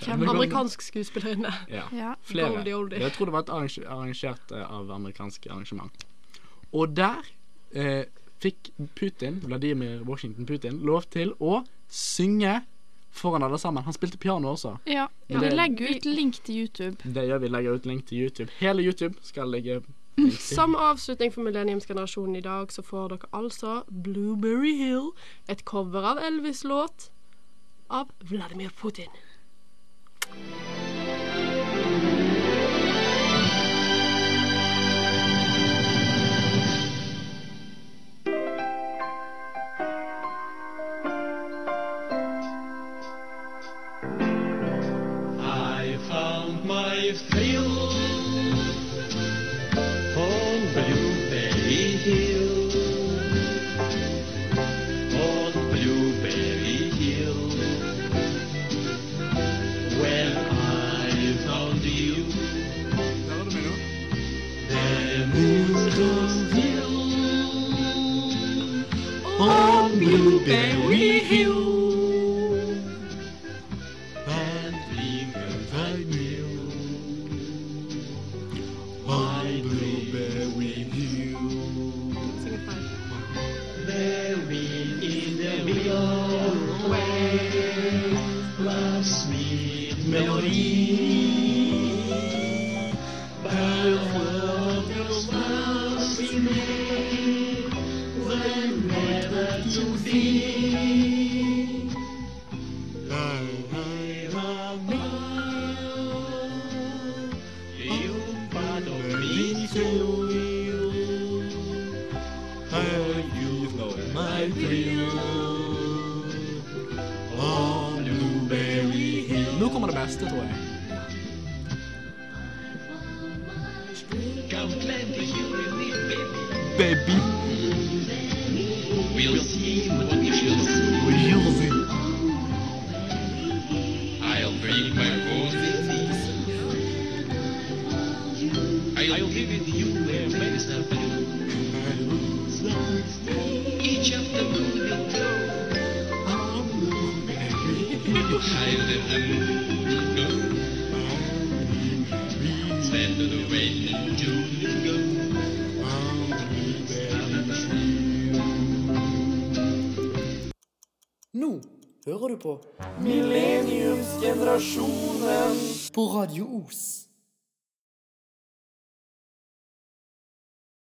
Hvem- Amerikansk skuespillerinne. Ja. ja. Flere. Goldie Oldie. Jeg tror det var et arrangert eh, av amerikanske arrangement. Og der eh, fikk Putin, Vladimir Washington Putin, lov til å synge foran alle sammen. Han spilte piano også. ja. Men Vi legger ut link til YouTube. Det gjør vi. Legger ut link til YouTube. Hele YouTube skal ligge. Som avslutning for millenniumsgenerasjonen i dag, så får dere altså Blueberry Hill, et cover av Elvis-låt av Vladimir Putin.